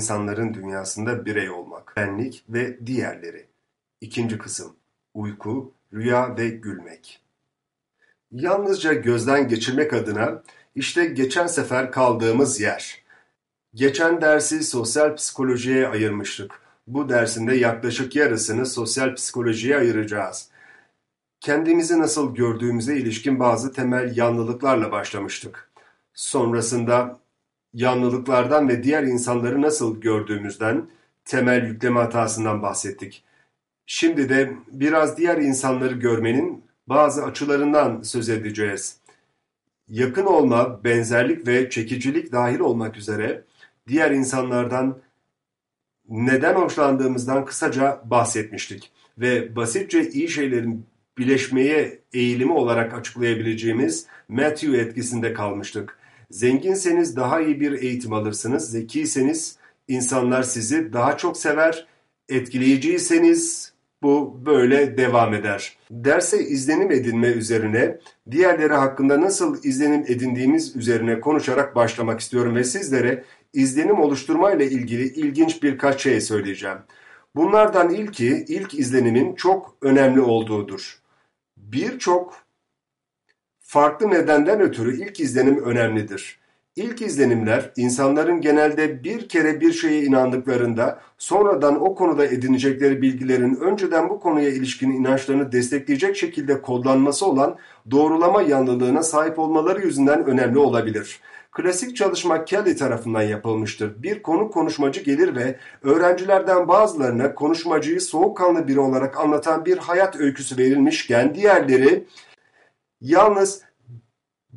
insanların dünyasında birey olmak, benlik ve diğerleri. İkinci kısım, uyku, rüya ve gülmek. Yalnızca gözden geçirmek adına işte geçen sefer kaldığımız yer. Geçen dersi sosyal psikolojiye ayırmıştık. Bu dersinde yaklaşık yarısını sosyal psikolojiye ayıracağız. Kendimizi nasıl gördüğümüze ilişkin bazı temel yanlılıklarla başlamıştık. Sonrasında yanlılıklardan ve diğer insanları nasıl gördüğümüzden, temel yükleme hatasından bahsettik. Şimdi de biraz diğer insanları görmenin bazı açılarından söz edeceğiz. Yakın olma, benzerlik ve çekicilik dahil olmak üzere diğer insanlardan neden hoşlandığımızdan kısaca bahsetmiştik ve basitçe iyi şeylerin bileşmeye eğilimi olarak açıklayabileceğimiz Matthew etkisinde kalmıştık. Zenginseniz daha iyi bir eğitim alırsınız, zekiyseniz insanlar sizi daha çok sever, etkileyiciyseniz bu böyle devam eder. Derse izlenim edinme üzerine, diğerleri hakkında nasıl izlenim edindiğimiz üzerine konuşarak başlamak istiyorum ve sizlere izlenim oluşturma ile ilgili ilginç birkaç şey söyleyeceğim. Bunlardan ilki ilk izlenimin çok önemli olduğudur. Birçok farklı nedenden ötürü ilk izlenim önemlidir. İlk izlenimler insanların genelde bir kere bir şeye inandıklarında sonradan o konuda edinecekleri bilgilerin önceden bu konuya ilişkin inançlarını destekleyecek şekilde kodlanması olan doğrulama yanlılığına sahip olmaları yüzünden önemli olabilir. Klasik çalışma Kelly tarafından yapılmıştır. Bir konu konuşmacı gelir ve öğrencilerden bazılarına konuşmacıyı soğukkanlı biri olarak anlatan bir hayat öyküsü verilmişken diğerleri yalnız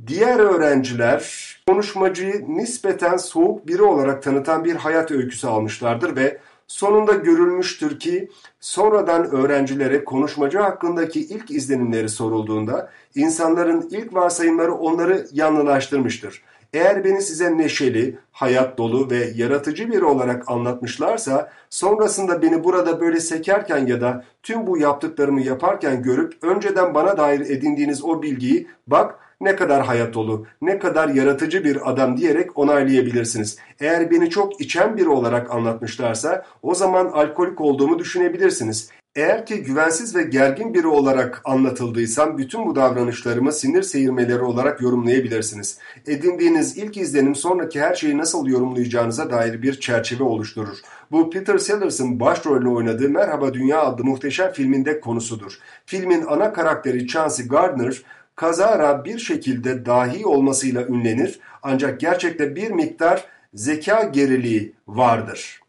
diğer öğrenciler konuşmacıyı nispeten soğuk biri olarak tanıtan bir hayat öyküsü almışlardır ve sonunda görülmüştür ki sonradan öğrencilere konuşmacı hakkındaki ilk izlenimleri sorulduğunda insanların ilk varsayımları onları yanlılaştırmıştır. Eğer beni size neşeli, hayat dolu ve yaratıcı biri olarak anlatmışlarsa sonrasında beni burada böyle sekerken ya da tüm bu yaptıklarımı yaparken görüp önceden bana dair edindiğiniz o bilgiyi bak ne kadar hayat dolu, ne kadar yaratıcı bir adam diyerek onaylayabilirsiniz. Eğer beni çok içen biri olarak anlatmışlarsa o zaman alkolik olduğumu düşünebilirsiniz. Eğer ki güvensiz ve gergin biri olarak anlatıldıysam bütün bu davranışlarımı sinir seyirmeleri olarak yorumlayabilirsiniz. Edindiğiniz ilk izlenim sonraki her şeyi nasıl yorumlayacağınıza dair bir çerçeve oluşturur. Bu Peter Sellers'ın başrolünü oynadığı Merhaba Dünya adlı muhteşem filminde konusudur. Filmin ana karakteri Chauncey Gardner kazara bir şekilde dahi olmasıyla ünlenir ancak gerçekte bir miktar zeka geriliği vardır.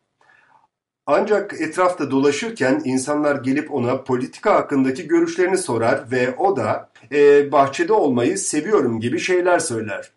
Ancak etrafta dolaşırken insanlar gelip ona politika hakkındaki görüşlerini sorar ve o da e, bahçede olmayı seviyorum gibi şeyler söyler.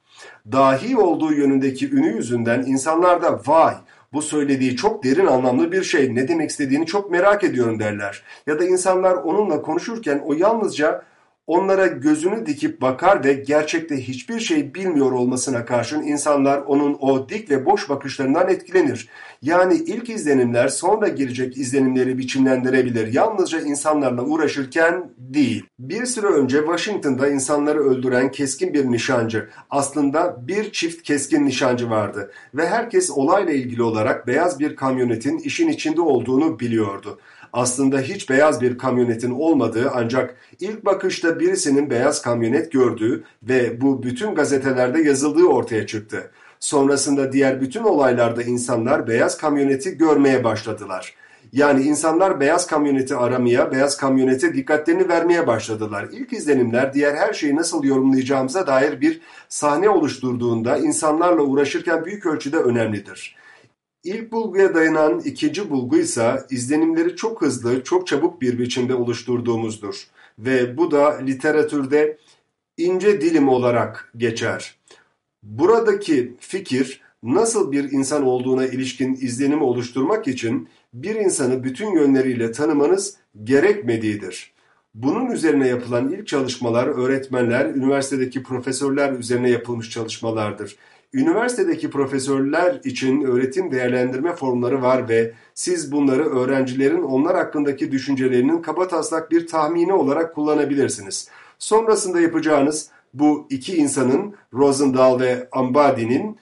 Dahi olduğu yönündeki ünü yüzünden insanlar da vay bu söylediği çok derin anlamlı bir şey ne demek istediğini çok merak ediyorum derler. Ya da insanlar onunla konuşurken o yalnızca onlara gözünü dikip bakar ve gerçekte hiçbir şey bilmiyor olmasına karşın insanlar onun o dik ve boş bakışlarından etkilenir. Yani ilk izlenimler sonra girecek izlenimleri biçimlendirebilir. Yalnızca insanlarla uğraşırken değil. Bir süre önce Washington'da insanları öldüren keskin bir nişancı. Aslında bir çift keskin nişancı vardı ve herkes olayla ilgili olarak beyaz bir kamyonetin işin içinde olduğunu biliyordu aslında hiç beyaz bir kamyonetin olmadığı ancak ilk bakışta birisinin beyaz kamyonet gördüğü ve bu bütün gazetelerde yazıldığı ortaya çıktı. Sonrasında diğer bütün olaylarda insanlar beyaz kamyoneti görmeye başladılar. Yani insanlar beyaz kamyoneti aramaya, beyaz kamyonete dikkatlerini vermeye başladılar. İlk izlenimler diğer her şeyi nasıl yorumlayacağımıza dair bir sahne oluşturduğunda insanlarla uğraşırken büyük ölçüde önemlidir. İlk bulguya dayanan ikinci bulgu ise izlenimleri çok hızlı, çok çabuk bir biçimde oluşturduğumuzdur. Ve bu da literatürde ince dilim olarak geçer. Buradaki fikir nasıl bir insan olduğuna ilişkin izlenimi oluşturmak için bir insanı bütün yönleriyle tanımanız gerekmediğidir. Bunun üzerine yapılan ilk çalışmalar öğretmenler, üniversitedeki profesörler üzerine yapılmış çalışmalardır. Üniversitedeki profesörler için öğretim değerlendirme formları var ve siz bunları öğrencilerin onlar hakkındaki düşüncelerinin kabataslak bir tahmini olarak kullanabilirsiniz. Sonrasında yapacağınız bu iki insanın Rosendahl ve Ambadi'nin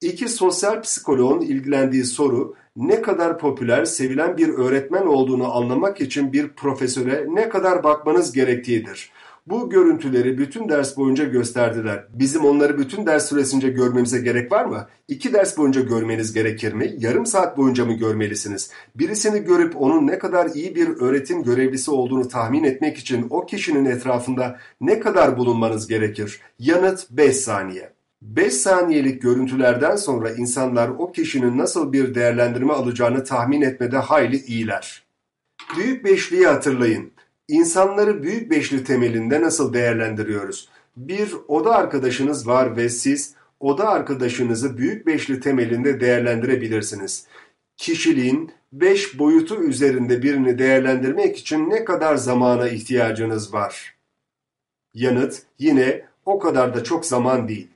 İki sosyal psikoloğun ilgilendiği soru ne kadar popüler, sevilen bir öğretmen olduğunu anlamak için bir profesöre ne kadar bakmanız gerektiğidir. Bu görüntüleri bütün ders boyunca gösterdiler. Bizim onları bütün ders süresince görmemize gerek var mı? İki ders boyunca görmeniz gerekir mi? Yarım saat boyunca mı görmelisiniz? Birisini görüp onun ne kadar iyi bir öğretim görevlisi olduğunu tahmin etmek için o kişinin etrafında ne kadar bulunmanız gerekir? Yanıt 5 saniye. 5 saniyelik görüntülerden sonra insanlar o kişinin nasıl bir değerlendirme alacağını tahmin etmede hayli iyiler. Büyük Beşli'yi hatırlayın. İnsanları büyük beşli temelinde nasıl değerlendiriyoruz? Bir oda arkadaşınız var ve siz oda arkadaşınızı büyük beşli temelinde değerlendirebilirsiniz. Kişiliğin beş boyutu üzerinde birini değerlendirmek için ne kadar zamana ihtiyacınız var? Yanıt yine o kadar da çok zaman değil.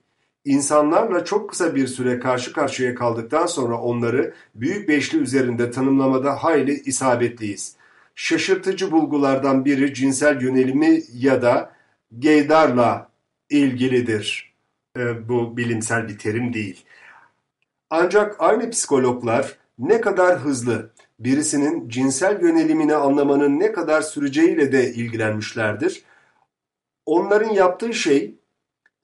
İnsanlarla çok kısa bir süre karşı karşıya kaldıktan sonra onları büyük beşli üzerinde tanımlamada hayli isabetliyiz. Şaşırtıcı bulgulardan biri cinsel yönelimi ya da geydarla ilgilidir. E, bu bilimsel bir terim değil. Ancak aynı psikologlar ne kadar hızlı birisinin cinsel yönelimini anlamanın ne kadar süreceğiyle de ilgilenmişlerdir. Onların yaptığı şey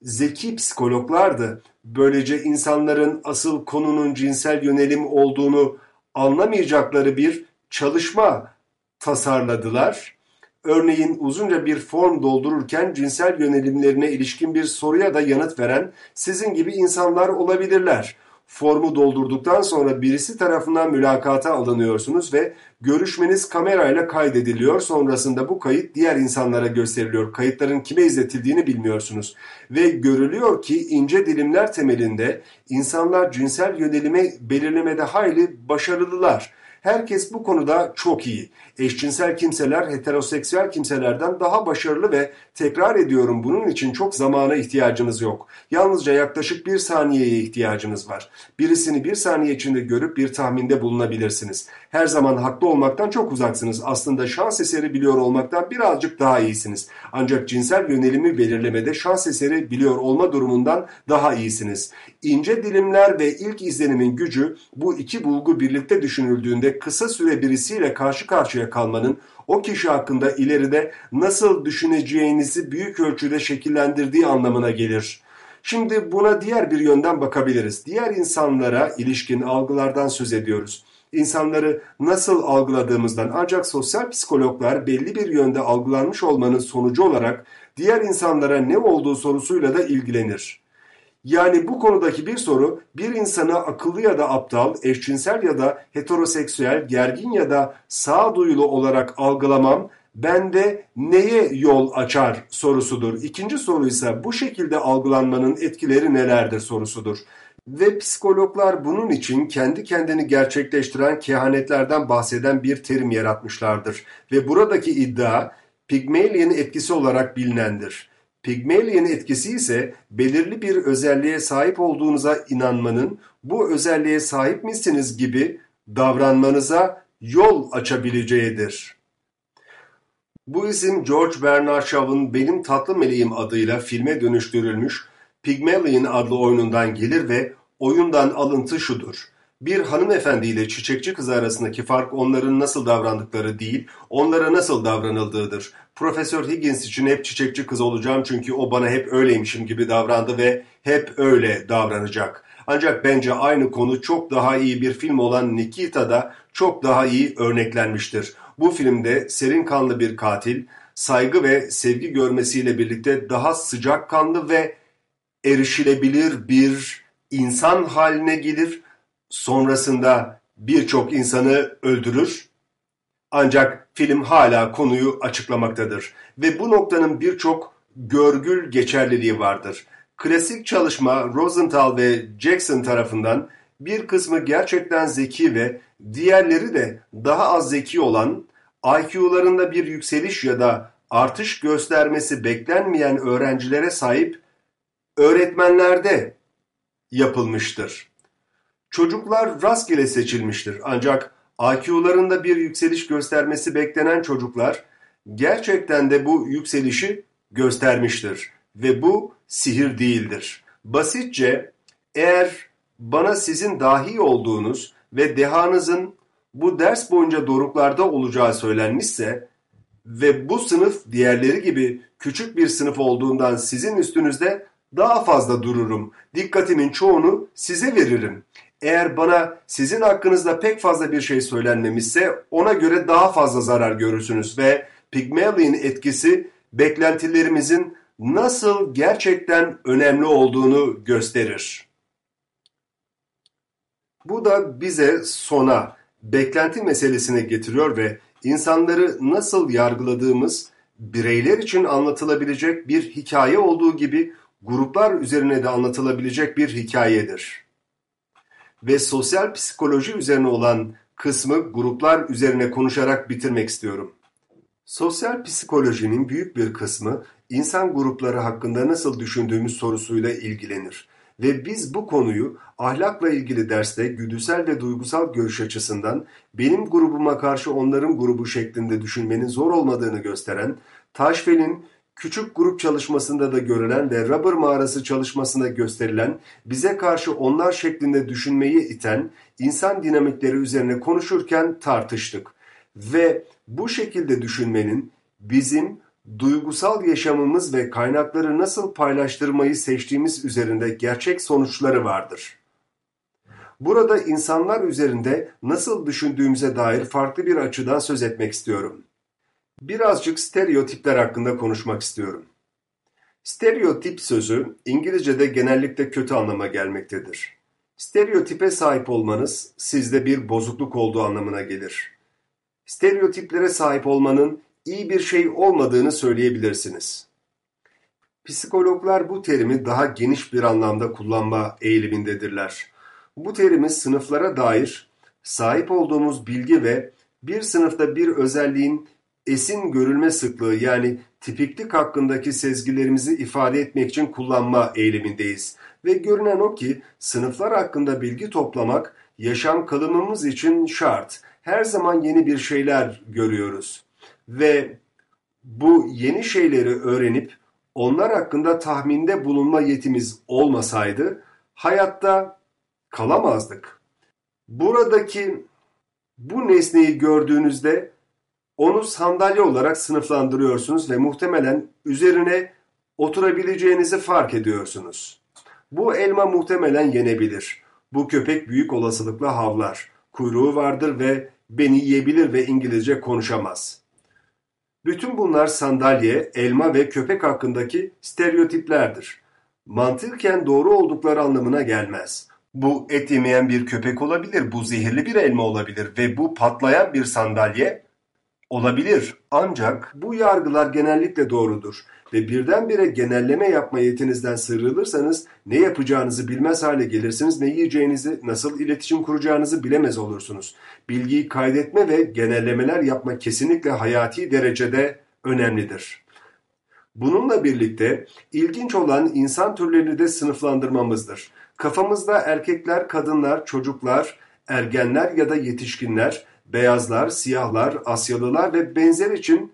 zeki psikologlardı. Böylece insanların asıl konunun cinsel yönelim olduğunu anlamayacakları bir çalışma tasarladılar. Örneğin uzunca bir form doldururken cinsel yönelimlerine ilişkin bir soruya da yanıt veren sizin gibi insanlar olabilirler. Formu doldurduktan sonra birisi tarafından mülakata alınıyorsunuz ve görüşmeniz kamerayla kaydediliyor. Sonrasında bu kayıt diğer insanlara gösteriliyor. Kayıtların kime izletildiğini bilmiyorsunuz. Ve görülüyor ki ince dilimler temelinde insanlar cinsel yönelimi belirlemede hayli başarılılar. Herkes bu konuda çok iyi. Eşcinsel kimseler heteroseksüel kimselerden daha başarılı ve tekrar ediyorum bunun için çok zamana ihtiyacınız yok. Yalnızca yaklaşık bir saniyeye ihtiyacınız var. Birisini bir saniye içinde görüp bir tahminde bulunabilirsiniz. Her zaman haklı olmaktan çok uzaksınız. Aslında şans eseri biliyor olmaktan birazcık daha iyisiniz. Ancak cinsel yönelimi belirlemede şans eseri biliyor olma durumundan daha iyisiniz. İnce dilimler ve ilk izlenimin gücü bu iki bulgu birlikte düşünüldüğünde kısa süre birisiyle karşı karşıya kalmanın o kişi hakkında ileride nasıl düşüneceğinizi büyük ölçüde şekillendirdiği anlamına gelir. Şimdi buna diğer bir yönden bakabiliriz. Diğer insanlara ilişkin algılardan söz ediyoruz. İnsanları nasıl algıladığımızdan ancak sosyal psikologlar belli bir yönde algılanmış olmanın sonucu olarak diğer insanlara ne olduğu sorusuyla da ilgilenir. Yani bu konudaki bir soru bir insanı akıllı ya da aptal, eşcinsel ya da heteroseksüel, gergin ya da sağduyulu olarak algılamam bende neye yol açar sorusudur. İkinci soru ise bu şekilde algılanmanın etkileri nelerdir sorusudur. Ve psikologlar bunun için kendi kendini gerçekleştiren kehanetlerden bahseden bir terim yaratmışlardır. Ve buradaki iddia Pygmalion etkisi olarak bilinendir. Pygmalion etkisi ise belirli bir özelliğe sahip olduğunuza inanmanın bu özelliğe sahip misiniz gibi davranmanıza yol açabileceğidir. Bu isim George Bernard Shaw'ın Benim Tatlı Meleğim adıyla filme dönüştürülmüş Pygmalion adlı oyunundan gelir ve oyundan alıntı şudur. Bir hanımefendi ile çiçekçi kız arasındaki fark onların nasıl davrandıkları değil, onlara nasıl davranıldığıdır. Profesör Higgins için hep çiçekçi kız olacağım çünkü o bana hep öyleymişim gibi davrandı ve hep öyle davranacak. Ancak bence aynı konu çok daha iyi bir film olan Nikita'da çok daha iyi örneklenmiştir. Bu filmde serin kanlı bir katil, saygı ve sevgi görmesiyle birlikte daha sıcakkanlı ve erişilebilir bir insan haline gelir, sonrasında birçok insanı öldürür. Ancak film hala konuyu açıklamaktadır ve bu noktanın birçok görgül geçerliliği vardır. Klasik çalışma Rosenthal ve Jackson tarafından bir kısmı gerçekten zeki ve diğerleri de daha az zeki olan, IQ'larında bir yükseliş ya da artış göstermesi beklenmeyen öğrencilere sahip öğretmenlerde yapılmıştır. Çocuklar rastgele seçilmiştir ancak IQ'larında bir yükseliş göstermesi beklenen çocuklar gerçekten de bu yükselişi göstermiştir ve bu sihir değildir. Basitçe eğer bana sizin dahi olduğunuz ve dehanızın bu ders boyunca doruklarda olacağı söylenmişse ve bu sınıf diğerleri gibi küçük bir sınıf olduğundan sizin üstünüzde daha fazla dururum. Dikkatimin çoğunu size veririm. Eğer bana sizin hakkınızda pek fazla bir şey söylenmemişse ona göre daha fazla zarar görürsünüz ve Pygmalion etkisi beklentilerimizin nasıl gerçekten önemli olduğunu gösterir. Bu da bize sona, beklenti meselesine getiriyor ve insanları nasıl yargıladığımız bireyler için anlatılabilecek bir hikaye olduğu gibi gruplar üzerine de anlatılabilecek bir hikayedir. Ve sosyal psikoloji üzerine olan kısmı gruplar üzerine konuşarak bitirmek istiyorum. Sosyal psikolojinin büyük bir kısmı insan grupları hakkında nasıl düşündüğümüz sorusuyla ilgilenir ve biz bu konuyu ahlakla ilgili derste güdüsel ve duygusal görüş açısından benim grubuma karşı onların grubu şeklinde düşünmenin zor olmadığını gösteren Taşfel'in küçük grup çalışmasında da görülen ve Rubber mağarası çalışmasında gösterilen bize karşı onlar şeklinde düşünmeyi iten insan dinamikleri üzerine konuşurken tartıştık ve bu şekilde düşünmenin bizim duygusal yaşamımız ve kaynakları nasıl paylaştırmayı seçtiğimiz üzerinde gerçek sonuçları vardır. Burada insanlar üzerinde nasıl düşündüğümüze dair farklı bir açıdan söz etmek istiyorum. Birazcık stereotipler hakkında konuşmak istiyorum. Stereotip sözü İngilizce'de genellikle kötü anlama gelmektedir. Stereotipe sahip olmanız sizde bir bozukluk olduğu anlamına gelir. Stereotiplere sahip olmanın iyi bir şey olmadığını söyleyebilirsiniz. Psikologlar bu terimi daha geniş bir anlamda kullanma eğilimindedirler. Bu terimi sınıflara dair sahip olduğumuz bilgi ve bir sınıfta bir özelliğin esin görülme sıklığı yani tipiklik hakkındaki sezgilerimizi ifade etmek için kullanma eğilimindeyiz. Ve görünen o ki sınıflar hakkında bilgi toplamak yaşam kalımımız için şart. Her zaman yeni bir şeyler görüyoruz ve bu yeni şeyleri öğrenip onlar hakkında tahminde bulunma yetimiz olmasaydı hayatta kalamazdık. Buradaki bu nesneyi gördüğünüzde onu sandalye olarak sınıflandırıyorsunuz ve muhtemelen üzerine oturabileceğinizi fark ediyorsunuz. Bu elma muhtemelen yenebilir. Bu köpek büyük olasılıkla havlar. Kuyruğu vardır ve beni yiyebilir ve İngilizce konuşamaz. Bütün bunlar sandalye, elma ve köpek hakkındaki stereotiplerdir. Mantıken doğru oldukları anlamına gelmez. Bu et yemeyen bir köpek olabilir, bu zehirli bir elma olabilir ve bu patlayan bir sandalye olabilir. Ancak bu yargılar genellikle doğrudur ve birdenbire genelleme yapma yetinizden sıyrılırsanız ne yapacağınızı bilmez hale gelirsiniz, ne yiyeceğinizi, nasıl iletişim kuracağınızı bilemez olursunuz. Bilgiyi kaydetme ve genellemeler yapma kesinlikle hayati derecede önemlidir. Bununla birlikte ilginç olan insan türlerini de sınıflandırmamızdır. Kafamızda erkekler, kadınlar, çocuklar, ergenler ya da yetişkinler, beyazlar, siyahlar, Asyalılar ve benzer için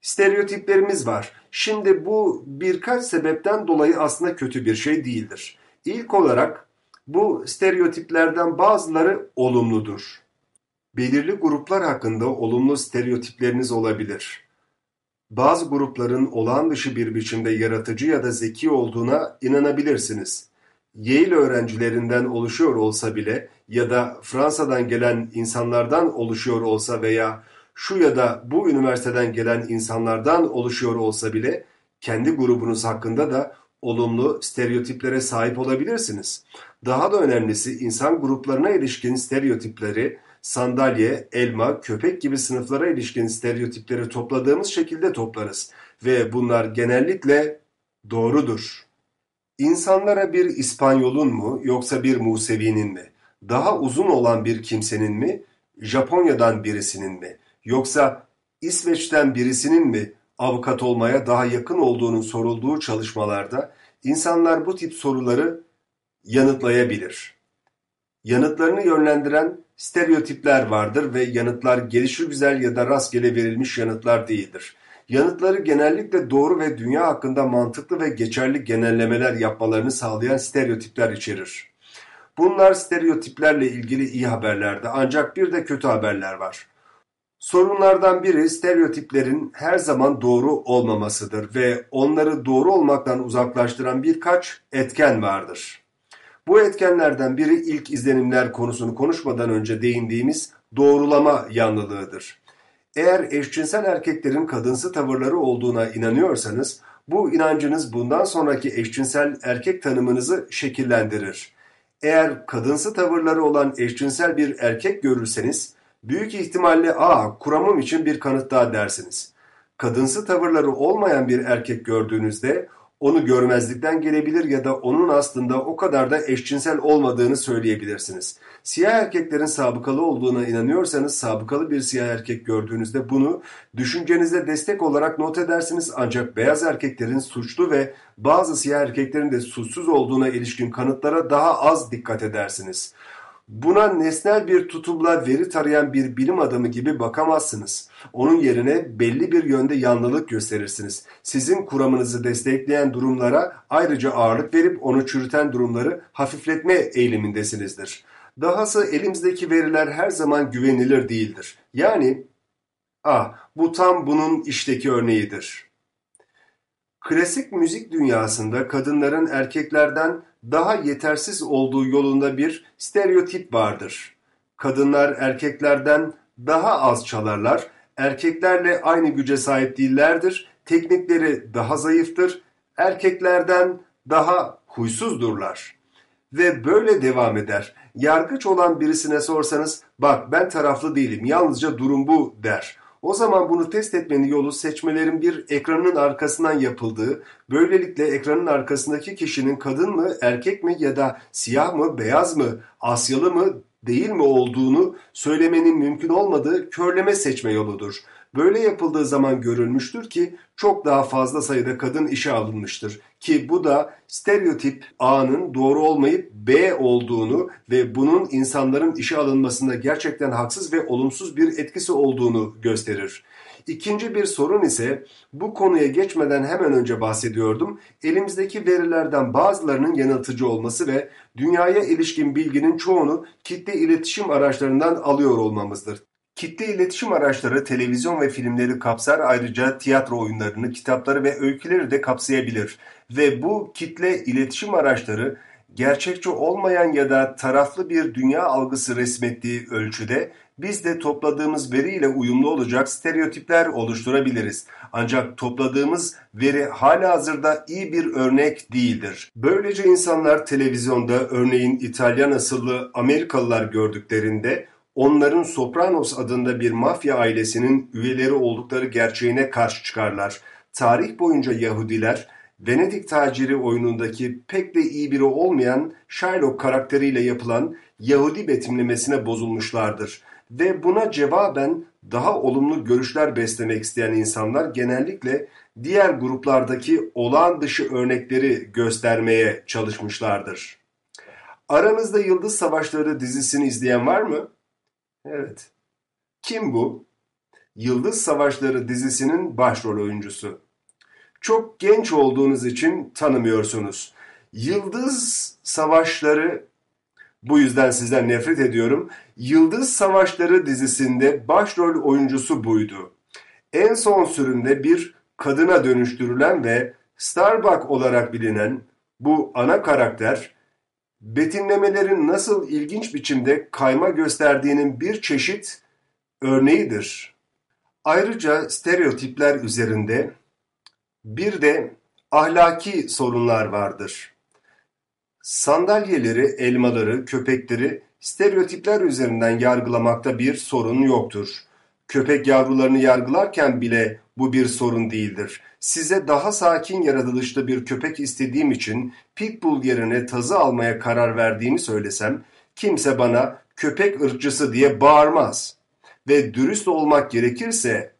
stereotiplerimiz var. Şimdi bu birkaç sebepten dolayı aslında kötü bir şey değildir. İlk olarak bu stereotiplerden bazıları olumludur. Belirli gruplar hakkında olumlu stereotipleriniz olabilir. Bazı grupların olağan dışı bir biçimde yaratıcı ya da zeki olduğuna inanabilirsiniz. Yale öğrencilerinden oluşuyor olsa bile ya da Fransa'dan gelen insanlardan oluşuyor olsa veya şu ya da bu üniversiteden gelen insanlardan oluşuyor olsa bile kendi grubunuz hakkında da olumlu stereotiplere sahip olabilirsiniz. Daha da önemlisi insan gruplarına ilişkin stereotipleri sandalye, elma, köpek gibi sınıflara ilişkin stereotipleri topladığımız şekilde toplarız ve bunlar genellikle doğrudur. İnsanlara bir İspanyol'un mu yoksa bir Musevi'nin mi, daha uzun olan bir kimsenin mi, Japonya'dan birisinin mi, Yoksa İsveç'ten birisinin mi avukat olmaya daha yakın olduğunun sorulduğu çalışmalarda insanlar bu tip soruları yanıtlayabilir. Yanıtlarını yönlendiren stereotipler vardır ve yanıtlar gelişigüzel ya da rastgele verilmiş yanıtlar değildir. Yanıtları genellikle doğru ve dünya hakkında mantıklı ve geçerli genellemeler yapmalarını sağlayan stereotipler içerir. Bunlar stereotiplerle ilgili iyi haberlerdi ancak bir de kötü haberler var. Sorunlardan biri stereotiplerin her zaman doğru olmamasıdır ve onları doğru olmaktan uzaklaştıran birkaç etken vardır. Bu etkenlerden biri ilk izlenimler konusunu konuşmadan önce değindiğimiz doğrulama yanlılığıdır. Eğer eşcinsel erkeklerin kadınsı tavırları olduğuna inanıyorsanız, bu inancınız bundan sonraki eşcinsel erkek tanımınızı şekillendirir. Eğer kadınsı tavırları olan eşcinsel bir erkek görürseniz, büyük ihtimalle aa kuramım için bir kanıt daha dersiniz. Kadınsı tavırları olmayan bir erkek gördüğünüzde onu görmezlikten gelebilir ya da onun aslında o kadar da eşcinsel olmadığını söyleyebilirsiniz. Siyah erkeklerin sabıkalı olduğuna inanıyorsanız sabıkalı bir siyah erkek gördüğünüzde bunu düşüncenizde destek olarak not edersiniz ancak beyaz erkeklerin suçlu ve bazı siyah erkeklerin de suçsuz olduğuna ilişkin kanıtlara daha az dikkat edersiniz. Buna nesnel bir tutumla veri tarayan bir bilim adamı gibi bakamazsınız. Onun yerine belli bir yönde yanlılık gösterirsiniz. Sizin kuramınızı destekleyen durumlara ayrıca ağırlık verip onu çürüten durumları hafifletme eğilimindesinizdir. Dahası elimizdeki veriler her zaman güvenilir değildir. Yani, ah bu tam bunun işteki örneğidir. Klasik müzik dünyasında kadınların erkeklerden daha yetersiz olduğu yolunda bir stereotip vardır. Kadınlar erkeklerden daha az çalarlar, erkeklerle aynı güce sahip değillerdir, teknikleri daha zayıftır, erkeklerden daha huysuzdurlar. Ve böyle devam eder. Yargıç olan birisine sorsanız, bak ben taraflı değilim, yalnızca durum bu der. O zaman bunu test etmenin yolu seçmelerin bir ekranın arkasından yapıldığı, böylelikle ekranın arkasındaki kişinin kadın mı, erkek mi ya da siyah mı, beyaz mı, Asyalı mı, değil mi olduğunu söylemenin mümkün olmadığı körleme seçme yoludur. Böyle yapıldığı zaman görülmüştür ki çok daha fazla sayıda kadın işe alınmıştır. Ki bu da stereotip A'nın doğru olmayıp B olduğunu ve bunun insanların işe alınmasında gerçekten haksız ve olumsuz bir etkisi olduğunu gösterir. İkinci bir sorun ise bu konuya geçmeden hemen önce bahsediyordum. Elimizdeki verilerden bazılarının yanıltıcı olması ve dünyaya ilişkin bilginin çoğunu kitle iletişim araçlarından alıyor olmamızdır. Kitle iletişim araçları televizyon ve filmleri kapsar ayrıca tiyatro oyunlarını, kitapları ve öyküleri de kapsayabilir. Ve bu kitle iletişim araçları gerçekçi olmayan ya da taraflı bir dünya algısı resmettiği ölçüde biz de topladığımız veriyle uyumlu olacak stereotipler oluşturabiliriz. Ancak topladığımız veri hala hazırda iyi bir örnek değildir. Böylece insanlar televizyonda örneğin İtalyan asıllı Amerikalılar gördüklerinde onların Sopranos adında bir mafya ailesinin üyeleri oldukları gerçeğine karşı çıkarlar. Tarih boyunca Yahudiler, Venedik taciri oyunundaki pek de iyi biri olmayan Shylock karakteriyle yapılan Yahudi betimlemesine bozulmuşlardır. Ve buna cevaben daha olumlu görüşler beslemek isteyen insanlar genellikle diğer gruplardaki olağan dışı örnekleri göstermeye çalışmışlardır. Aranızda Yıldız Savaşları dizisini izleyen var mı? Evet. Kim bu? Yıldız Savaşları dizisinin başrol oyuncusu. Çok genç olduğunuz için tanımıyorsunuz. Yıldız Savaşları bu yüzden sizden nefret ediyorum. Yıldız Savaşları dizisinde başrol oyuncusu buydu. En son sürümde bir kadına dönüştürülen ve Starbuck olarak bilinen bu ana karakter betimlemelerin nasıl ilginç biçimde kayma gösterdiğinin bir çeşit örneğidir. Ayrıca stereotipler üzerinde bir de ahlaki sorunlar vardır. Sandalyeleri, elmaları, köpekleri stereotipler üzerinden yargılamakta bir sorun yoktur. Köpek yavrularını yargılarken bile bu bir sorun değildir. Size daha sakin yaratılışlı bir köpek istediğim için pitbull yerine tazı almaya karar verdiğimi söylesem kimse bana köpek ırkçısı diye bağırmaz. Ve dürüst olmak gerekirse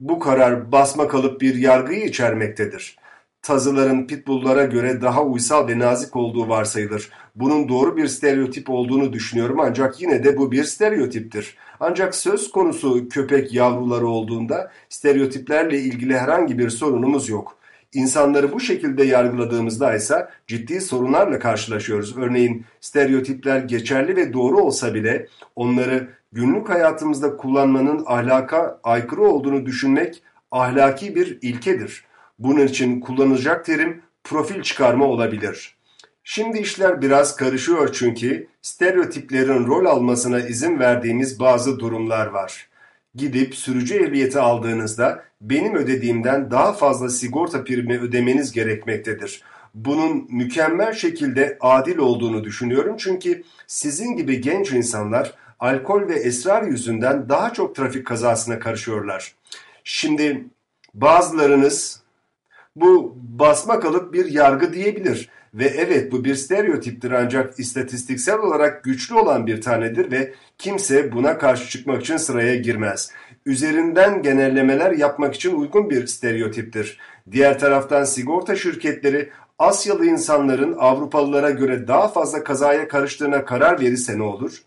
bu karar basma kalıp bir yargıyı içermektedir. Tazıların pitbulllara göre daha uysal ve nazik olduğu varsayılır. Bunun doğru bir stereotip olduğunu düşünüyorum ancak yine de bu bir stereotiptir. Ancak söz konusu köpek yavruları olduğunda stereotiplerle ilgili herhangi bir sorunumuz yok. İnsanları bu şekilde yargıladığımızda ise ciddi sorunlarla karşılaşıyoruz. Örneğin stereotipler geçerli ve doğru olsa bile onları günlük hayatımızda kullanmanın ahlaka aykırı olduğunu düşünmek ahlaki bir ilkedir. Bunun için kullanılacak terim profil çıkarma olabilir. Şimdi işler biraz karışıyor çünkü stereotiplerin rol almasına izin verdiğimiz bazı durumlar var. Gidip sürücü ehliyeti aldığınızda benim ödediğimden daha fazla sigorta primi ödemeniz gerekmektedir. Bunun mükemmel şekilde adil olduğunu düşünüyorum çünkü sizin gibi genç insanlar alkol ve esrar yüzünden daha çok trafik kazasına karışıyorlar. Şimdi bazılarınız bu basma kalıp bir yargı diyebilir. Ve evet bu bir stereotiptir ancak istatistiksel olarak güçlü olan bir tanedir ve kimse buna karşı çıkmak için sıraya girmez. Üzerinden genellemeler yapmak için uygun bir stereotiptir. Diğer taraftan sigorta şirketleri Asyalı insanların Avrupalılara göre daha fazla kazaya karıştığına karar verirse ne olur?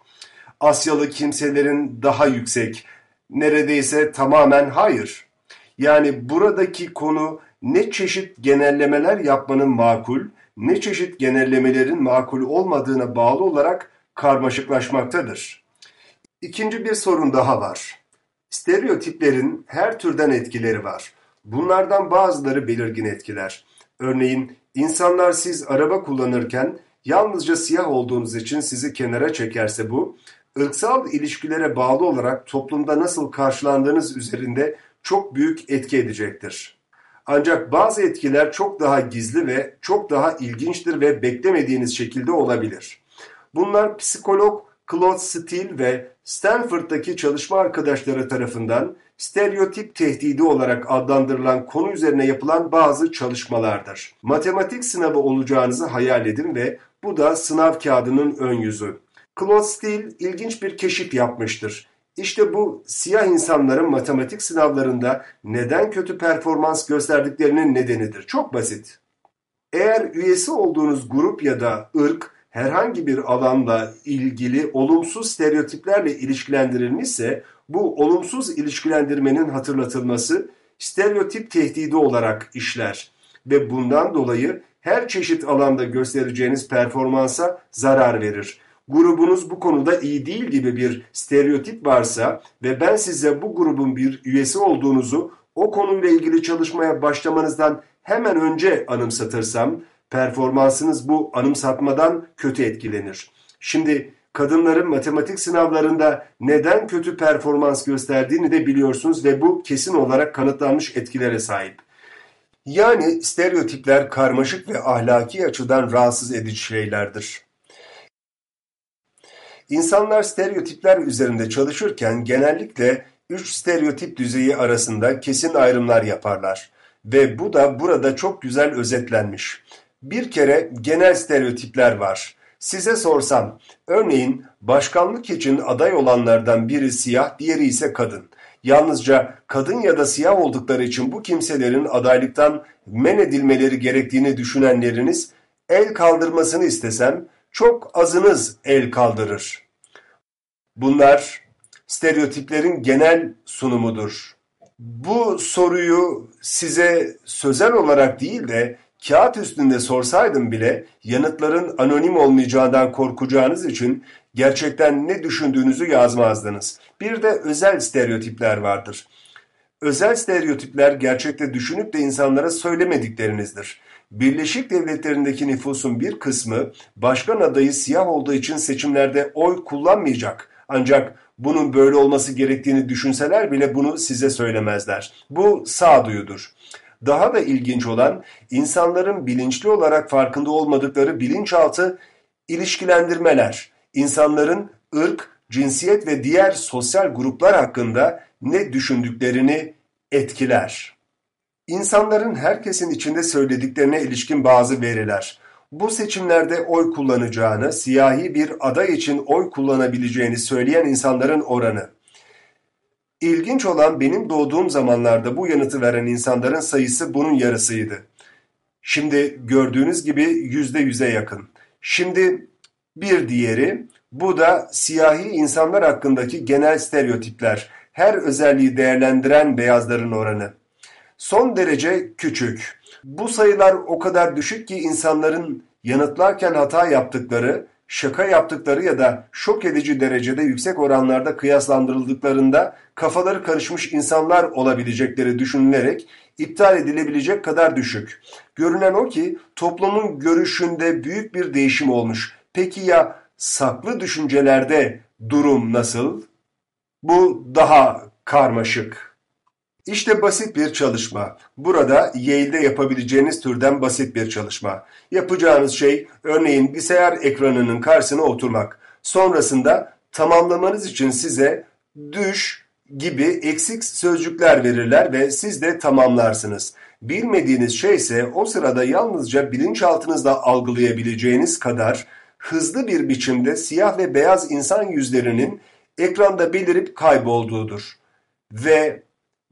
Asyalı kimselerin daha yüksek, neredeyse tamamen hayır. Yani buradaki konu ne çeşit genellemeler yapmanın makul, ne çeşit genellemelerin makul olmadığına bağlı olarak karmaşıklaşmaktadır. İkinci bir sorun daha var. Stereotiplerin her türden etkileri var. Bunlardan bazıları belirgin etkiler. Örneğin insanlar siz araba kullanırken yalnızca siyah olduğunuz için sizi kenara çekerse bu, ırksal ilişkilere bağlı olarak toplumda nasıl karşılandığınız üzerinde çok büyük etki edecektir. Ancak bazı etkiler çok daha gizli ve çok daha ilginçtir ve beklemediğiniz şekilde olabilir. Bunlar psikolog Claude Steele ve Stanford'daki çalışma arkadaşları tarafından stereotip tehdidi olarak adlandırılan konu üzerine yapılan bazı çalışmalardır. Matematik sınavı olacağınızı hayal edin ve bu da sınav kağıdının ön yüzü. Claude Steele ilginç bir keşif yapmıştır. İşte bu siyah insanların matematik sınavlarında neden kötü performans gösterdiklerinin nedenidir. Çok basit. Eğer üyesi olduğunuz grup ya da ırk herhangi bir alanla ilgili olumsuz stereotiplerle ilişkilendirilmişse bu olumsuz ilişkilendirmenin hatırlatılması stereotip tehdidi olarak işler ve bundan dolayı her çeşit alanda göstereceğiniz performansa zarar verir grubunuz bu konuda iyi değil gibi bir stereotip varsa ve ben size bu grubun bir üyesi olduğunuzu o konuyla ilgili çalışmaya başlamanızdan hemen önce anımsatırsam performansınız bu anımsatmadan kötü etkilenir. Şimdi kadınların matematik sınavlarında neden kötü performans gösterdiğini de biliyorsunuz ve bu kesin olarak kanıtlanmış etkilere sahip. Yani stereotipler karmaşık ve ahlaki açıdan rahatsız edici şeylerdir. İnsanlar stereotipler üzerinde çalışırken genellikle üç stereotip düzeyi arasında kesin ayrımlar yaparlar ve bu da burada çok güzel özetlenmiş. Bir kere genel stereotipler var. Size sorsam, örneğin başkanlık için aday olanlardan biri siyah, diğeri ise kadın. Yalnızca kadın ya da siyah oldukları için bu kimselerin adaylıktan men edilmeleri gerektiğini düşünenleriniz el kaldırmasını istesem çok azınız el kaldırır. Bunlar stereotiplerin genel sunumudur. Bu soruyu size sözel olarak değil de kağıt üstünde sorsaydım bile yanıtların anonim olmayacağından korkacağınız için gerçekten ne düşündüğünüzü yazmazdınız. Bir de özel stereotipler vardır. Özel stereotipler gerçekte düşünüp de insanlara söylemediklerinizdir. Birleşik Devletleri'ndeki nüfusun bir kısmı başkan adayı siyah olduğu için seçimlerde oy kullanmayacak. Ancak bunun böyle olması gerektiğini düşünseler bile bunu size söylemezler. Bu sağduyudur. Daha da ilginç olan insanların bilinçli olarak farkında olmadıkları bilinçaltı ilişkilendirmeler. İnsanların ırk, cinsiyet ve diğer sosyal gruplar hakkında ne düşündüklerini etkiler. İnsanların herkesin içinde söylediklerine ilişkin bazı veriler. Bu seçimlerde oy kullanacağını, siyahi bir aday için oy kullanabileceğini söyleyen insanların oranı. İlginç olan benim doğduğum zamanlarda bu yanıtı veren insanların sayısı bunun yarısıydı. Şimdi gördüğünüz gibi yüzde yüze yakın. Şimdi bir diğeri, bu da siyahi insanlar hakkındaki genel stereotipler, her özelliği değerlendiren beyazların oranı. Son derece küçük. Bu sayılar o kadar düşük ki insanların yanıtlarken hata yaptıkları, şaka yaptıkları ya da şok edici derecede yüksek oranlarda kıyaslandırıldıklarında kafaları karışmış insanlar olabilecekleri düşünülerek iptal edilebilecek kadar düşük. Görünen o ki toplumun görüşünde büyük bir değişim olmuş. Peki ya saklı düşüncelerde durum nasıl? Bu daha karmaşık. İşte basit bir çalışma. Burada Yale'de yapabileceğiniz türden basit bir çalışma. Yapacağınız şey örneğin bilgisayar ekranının karşısına oturmak. Sonrasında tamamlamanız için size düş gibi eksik sözcükler verirler ve siz de tamamlarsınız. Bilmediğiniz şey ise o sırada yalnızca bilinçaltınızda algılayabileceğiniz kadar hızlı bir biçimde siyah ve beyaz insan yüzlerinin ekranda belirip kaybolduğudur. Ve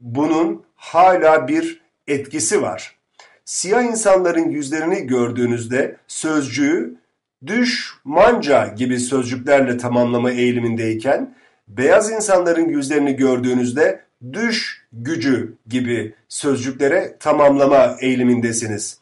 bunun hala bir etkisi var. Siyah insanların yüzlerini gördüğünüzde sözcüğü düş, manca gibi sözcüklerle tamamlama eğilimindeyken beyaz insanların yüzlerini gördüğünüzde düş gücü gibi sözcüklere tamamlama eğilimindesiniz.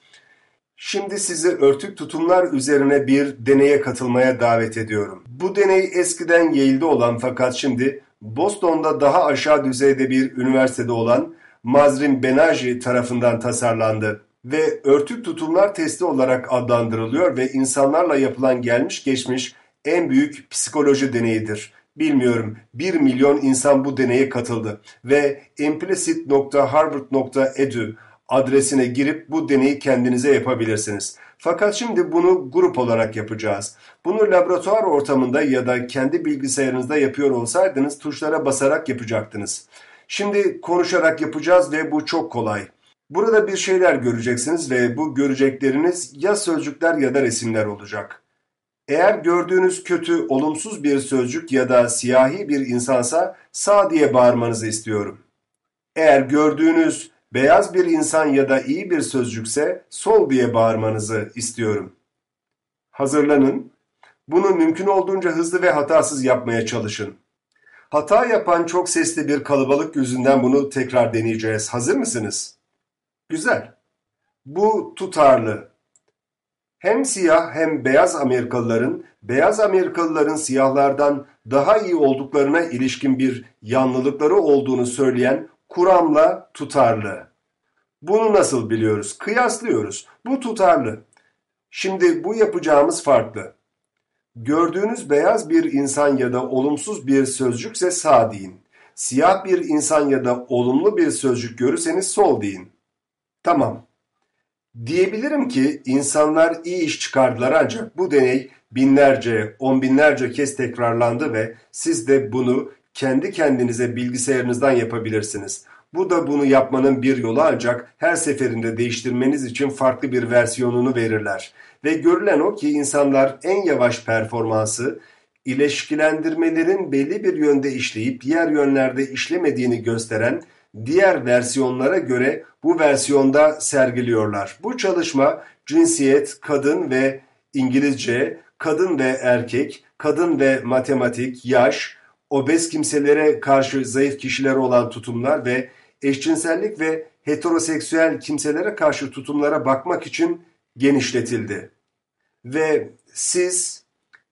Şimdi sizi örtük tutumlar üzerine bir deneye katılmaya davet ediyorum. Bu deney eskiden Yale'de olan fakat şimdi Boston'da daha aşağı düzeyde bir üniversitede olan Mazrin Benaji tarafından tasarlandı ve örtük tutumlar testi olarak adlandırılıyor ve insanlarla yapılan gelmiş geçmiş en büyük psikoloji deneyidir. Bilmiyorum 1 milyon insan bu deneye katıldı ve implicit.harvard.edu adresine girip bu deneyi kendinize yapabilirsiniz. Fakat şimdi bunu grup olarak yapacağız. Bunu laboratuvar ortamında ya da kendi bilgisayarınızda yapıyor olsaydınız tuşlara basarak yapacaktınız. Şimdi konuşarak yapacağız ve bu çok kolay. Burada bir şeyler göreceksiniz ve bu görecekleriniz ya sözcükler ya da resimler olacak. Eğer gördüğünüz kötü, olumsuz bir sözcük ya da siyahi bir insansa sağ diye bağırmanızı istiyorum. Eğer gördüğünüz beyaz bir insan ya da iyi bir sözcükse sol diye bağırmanızı istiyorum. Hazırlanın. Bunu mümkün olduğunca hızlı ve hatasız yapmaya çalışın. Hata yapan çok sesli bir kalabalık yüzünden bunu tekrar deneyeceğiz. Hazır mısınız? Güzel. Bu tutarlı. Hem siyah hem beyaz Amerikalıların, beyaz Amerikalıların siyahlardan daha iyi olduklarına ilişkin bir yanlılıkları olduğunu söyleyen kuramla tutarlı. Bunu nasıl biliyoruz? Kıyaslıyoruz. Bu tutarlı. Şimdi bu yapacağımız farklı. Gördüğünüz beyaz bir insan ya da olumsuz bir sözcükse sağ deyin. Siyah bir insan ya da olumlu bir sözcük görürseniz sol deyin. Tamam. Diyebilirim ki insanlar iyi iş çıkardılar ancak bu deney binlerce, on binlerce kez tekrarlandı ve siz de bunu kendi kendinize bilgisayarınızdan yapabilirsiniz. Bu da bunu yapmanın bir yolu ancak her seferinde değiştirmeniz için farklı bir versiyonunu verirler. Ve görülen o ki insanlar en yavaş performansı ilişkilendirmelerin belli bir yönde işleyip diğer yönlerde işlemediğini gösteren diğer versiyonlara göre bu versiyonda sergiliyorlar. Bu çalışma cinsiyet, kadın ve İngilizce, kadın ve erkek, kadın ve matematik, yaş, obez kimselere karşı zayıf kişiler olan tutumlar ve eşcinsellik ve heteroseksüel kimselere karşı tutumlara bakmak için genişletildi. Ve siz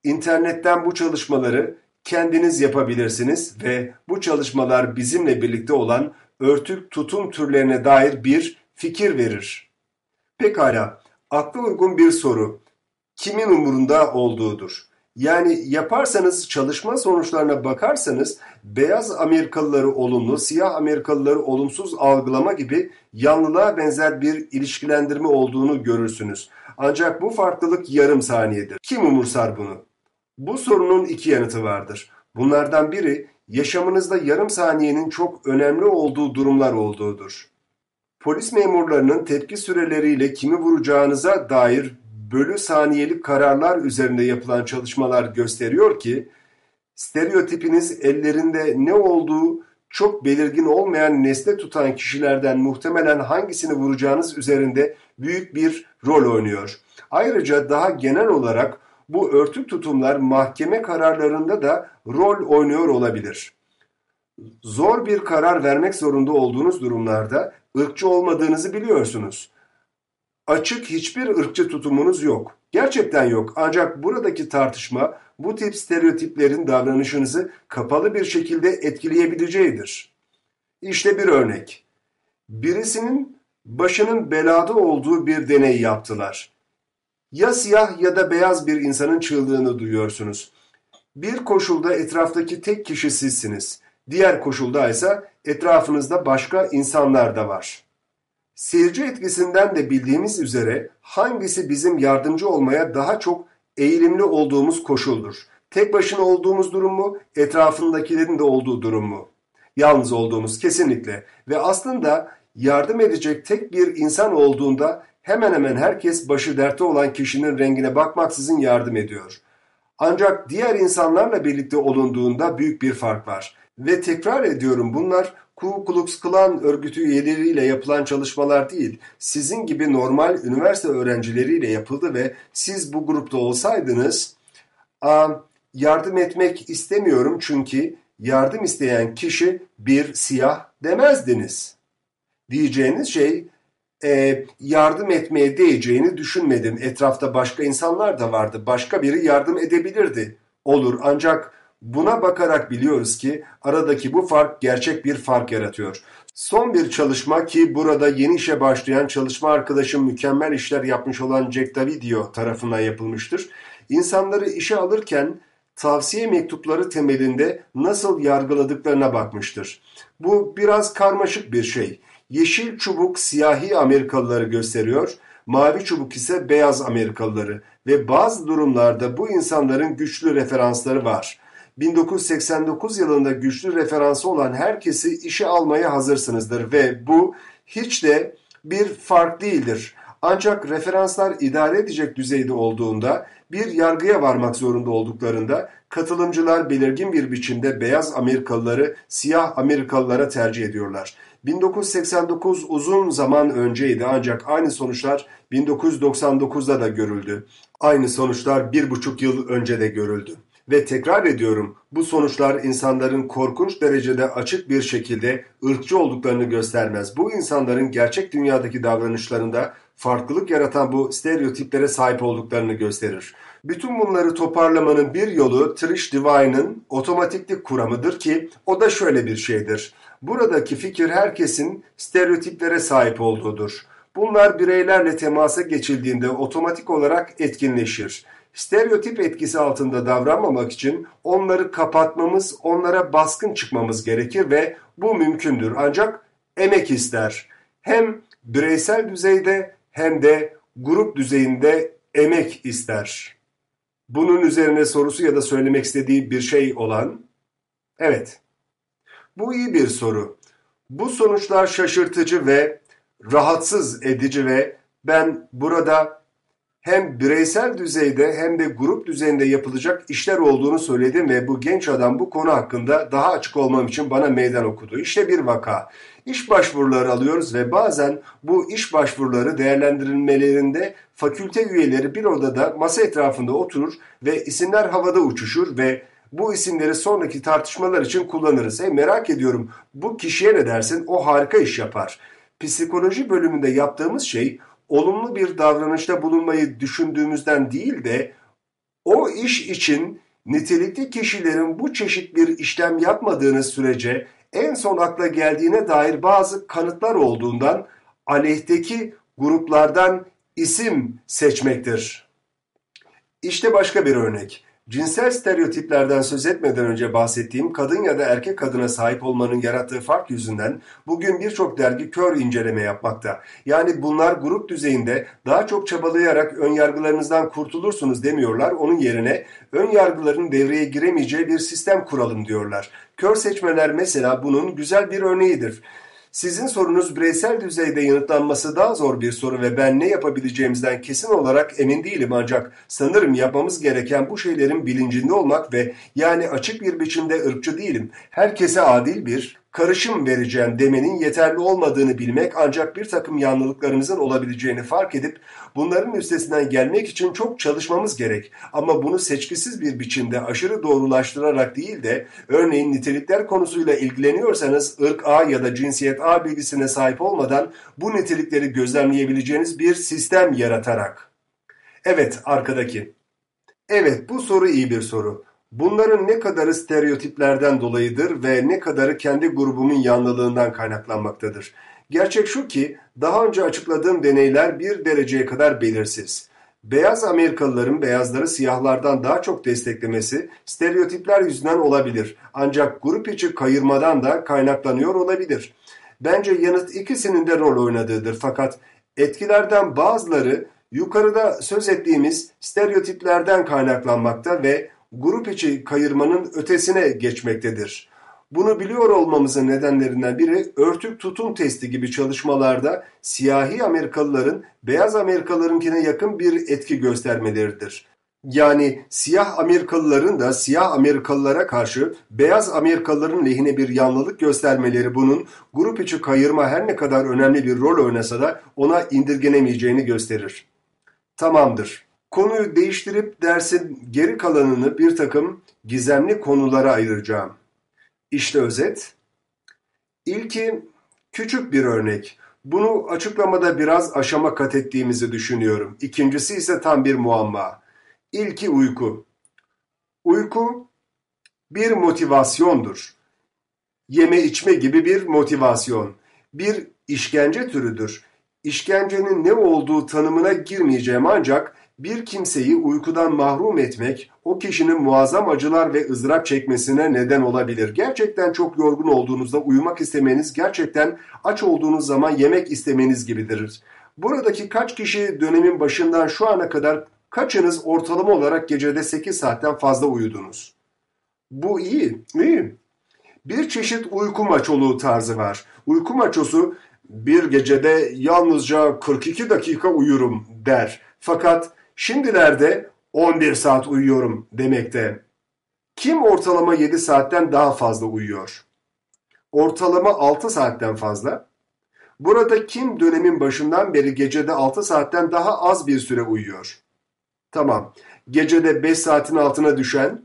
internetten bu çalışmaları kendiniz yapabilirsiniz ve bu çalışmalar bizimle birlikte olan örtük tutum türlerine dair bir fikir verir. Pekala, akla uygun bir soru. Kimin umurunda olduğudur. Yani yaparsanız çalışma sonuçlarına bakarsanız beyaz Amerikalıları olumlu, siyah Amerikalıları olumsuz algılama gibi yanlılığa benzer bir ilişkilendirme olduğunu görürsünüz. Ancak bu farklılık yarım saniyedir. Kim umursar bunu? Bu sorunun iki yanıtı vardır. Bunlardan biri yaşamınızda yarım saniyenin çok önemli olduğu durumlar olduğudur. Polis memurlarının tepki süreleriyle kimi vuracağınıza dair bölü saniyelik kararlar üzerinde yapılan çalışmalar gösteriyor ki stereotipiniz ellerinde ne olduğu çok belirgin olmayan nesne tutan kişilerden muhtemelen hangisini vuracağınız üzerinde büyük bir rol oynuyor. Ayrıca daha genel olarak bu örtük tutumlar mahkeme kararlarında da rol oynuyor olabilir. Zor bir karar vermek zorunda olduğunuz durumlarda ırkçı olmadığınızı biliyorsunuz. Açık hiçbir ırkçı tutumunuz yok. Gerçekten yok. Ancak buradaki tartışma bu tip stereotiplerin davranışınızı kapalı bir şekilde etkileyebileceğidir. İşte bir örnek. Birisinin başının belada olduğu bir deney yaptılar. Ya siyah ya da beyaz bir insanın çığlığını duyuyorsunuz. Bir koşulda etraftaki tek kişi sizsiniz. Diğer koşulda ise etrafınızda başka insanlar da var. Seyirci etkisinden de bildiğimiz üzere hangisi bizim yardımcı olmaya daha çok eğilimli olduğumuz koşuldur. Tek başına olduğumuz durum mu, etrafındakilerin de olduğu durum mu? Yalnız olduğumuz kesinlikle ve aslında yardım edecek tek bir insan olduğunda hemen hemen herkes başı dertte olan kişinin rengine bakmaksızın yardım ediyor. Ancak diğer insanlarla birlikte olunduğunda büyük bir fark var. Ve tekrar ediyorum bunlar Ku Klux Klan örgütü üyeleriyle yapılan çalışmalar değil, sizin gibi normal üniversite öğrencileriyle yapıldı ve siz bu grupta olsaydınız yardım etmek istemiyorum çünkü yardım isteyen kişi bir siyah demezdiniz. Diyeceğiniz şey e, yardım etmeye değeceğini düşünmedim. Etrafta başka insanlar da vardı. Başka biri yardım edebilirdi. Olur ancak buna bakarak biliyoruz ki aradaki bu fark gerçek bir fark yaratıyor. Son bir çalışma ki burada yeni işe başlayan çalışma arkadaşım mükemmel işler yapmış olan Jack Davidio tarafından yapılmıştır. İnsanları işe alırken tavsiye mektupları temelinde nasıl yargıladıklarına bakmıştır. Bu biraz karmaşık bir şey. Yeşil çubuk siyahi Amerikalıları gösteriyor, mavi çubuk ise beyaz Amerikalıları ve bazı durumlarda bu insanların güçlü referansları var. 1989 yılında güçlü referansı olan herkesi işe almaya hazırsınızdır ve bu hiç de bir fark değildir. Ancak referanslar idare edecek düzeyde olduğunda bir yargıya varmak zorunda olduklarında katılımcılar belirgin bir biçimde beyaz Amerikalıları siyah Amerikalılara tercih ediyorlar. 1989 uzun zaman önceydi ancak aynı sonuçlar 1999'da da görüldü. Aynı sonuçlar bir buçuk yıl önce de görüldü. Ve tekrar ediyorum bu sonuçlar insanların korkunç derecede açık bir şekilde ırkçı olduklarını göstermez. Bu insanların gerçek dünyadaki davranışlarında farklılık yaratan bu stereotiplere sahip olduklarını gösterir. Bütün bunları toparlamanın bir yolu Trish Divine'ın otomatiklik kuramıdır ki o da şöyle bir şeydir. Buradaki fikir herkesin stereotiplere sahip olduğudur. Bunlar bireylerle temasa geçildiğinde otomatik olarak etkinleşir. Stereotip etkisi altında davranmamak için onları kapatmamız, onlara baskın çıkmamız gerekir ve bu mümkündür. Ancak emek ister. Hem bireysel düzeyde hem de grup düzeyinde emek ister. Bunun üzerine sorusu ya da söylemek istediği bir şey olan? Evet. Bu iyi bir soru. Bu sonuçlar şaşırtıcı ve rahatsız edici ve ben burada hem bireysel düzeyde hem de grup düzeyinde yapılacak işler olduğunu söyledim ve bu genç adam bu konu hakkında daha açık olmam için bana meydan okudu. İşte bir vaka. İş başvuruları alıyoruz ve bazen bu iş başvuruları değerlendirilmelerinde fakülte üyeleri bir odada masa etrafında oturur ve isimler havada uçuşur ve bu isimleri sonraki tartışmalar için kullanırız. Hey merak ediyorum bu kişiye ne dersin? O harika iş yapar. Psikoloji bölümünde yaptığımız şey olumlu bir davranışta bulunmayı düşündüğümüzden değil de o iş için nitelikli kişilerin bu çeşit bir işlem yapmadığınız sürece en son akla geldiğine dair bazı kanıtlar olduğundan aleyhteki gruplardan isim seçmektir. İşte başka bir örnek. Cinsel stereotiplerden söz etmeden önce bahsettiğim kadın ya da erkek kadına sahip olmanın yarattığı fark yüzünden bugün birçok dergi kör inceleme yapmakta. Yani bunlar grup düzeyinde daha çok çabalayarak ön yargılarınızdan kurtulursunuz demiyorlar. Onun yerine ön yargıların devreye giremeyeceği bir sistem kuralım diyorlar. Kör seçmeler mesela bunun güzel bir örneğidir. Sizin sorunuz bireysel düzeyde yanıtlanması daha zor bir soru ve ben ne yapabileceğimizden kesin olarak emin değilim ancak sanırım yapmamız gereken bu şeylerin bilincinde olmak ve yani açık bir biçimde ırkçı değilim. Herkese adil bir karışım vereceğim demenin yeterli olmadığını bilmek ancak bir takım yanlılıklarımızın olabileceğini fark edip bunların üstesinden gelmek için çok çalışmamız gerek. Ama bunu seçkisiz bir biçimde aşırı doğrulaştırarak değil de örneğin nitelikler konusuyla ilgileniyorsanız ırk A ya da cinsiyet A bilgisine sahip olmadan bu nitelikleri gözlemleyebileceğiniz bir sistem yaratarak. Evet arkadaki. Evet bu soru iyi bir soru. Bunların ne kadarı stereotiplerden dolayıdır ve ne kadarı kendi grubumun yanlılığından kaynaklanmaktadır. Gerçek şu ki daha önce açıkladığım deneyler bir dereceye kadar belirsiz. Beyaz Amerikalıların beyazları siyahlardan daha çok desteklemesi stereotipler yüzünden olabilir. Ancak grup içi kayırmadan da kaynaklanıyor olabilir. Bence yanıt ikisinin de rol oynadığıdır fakat etkilerden bazıları yukarıda söz ettiğimiz stereotiplerden kaynaklanmakta ve grup içi kayırmanın ötesine geçmektedir. Bunu biliyor olmamızın nedenlerinden biri örtük tutum testi gibi çalışmalarda siyahi Amerikalıların beyaz Amerikalılarınkine yakın bir etki göstermeleridir. Yani siyah Amerikalıların da siyah Amerikalılara karşı beyaz Amerikalıların lehine bir yanlılık göstermeleri bunun grup içi kayırma her ne kadar önemli bir rol oynasa da ona indirgenemeyeceğini gösterir. Tamamdır. Konuyu değiştirip dersin geri kalanını bir takım gizemli konulara ayıracağım. İşte özet. İlki küçük bir örnek. Bunu açıklamada biraz aşama kat ettiğimizi düşünüyorum. İkincisi ise tam bir muamma. İlki uyku. Uyku bir motivasyondur. Yeme içme gibi bir motivasyon. Bir işkence türüdür. İşkencenin ne olduğu tanımına girmeyeceğim ancak bir kimseyi uykudan mahrum etmek o kişinin muazzam acılar ve ızdırap çekmesine neden olabilir. Gerçekten çok yorgun olduğunuzda uyumak istemeniz gerçekten aç olduğunuz zaman yemek istemeniz gibidir. Buradaki kaç kişi dönemin başından şu ana kadar kaçınız ortalama olarak gecede 8 saatten fazla uyudunuz? Bu iyi, iyi. Bir çeşit uyku maçoluğu tarzı var. Uyku maçosu bir gecede yalnızca 42 dakika uyurum der. Fakat Şimdilerde 11 saat uyuyorum demekte. Kim ortalama 7 saatten daha fazla uyuyor? Ortalama 6 saatten fazla. Burada kim dönemin başından beri gecede 6 saatten daha az bir süre uyuyor? Tamam. Gecede 5 saatin altına düşen?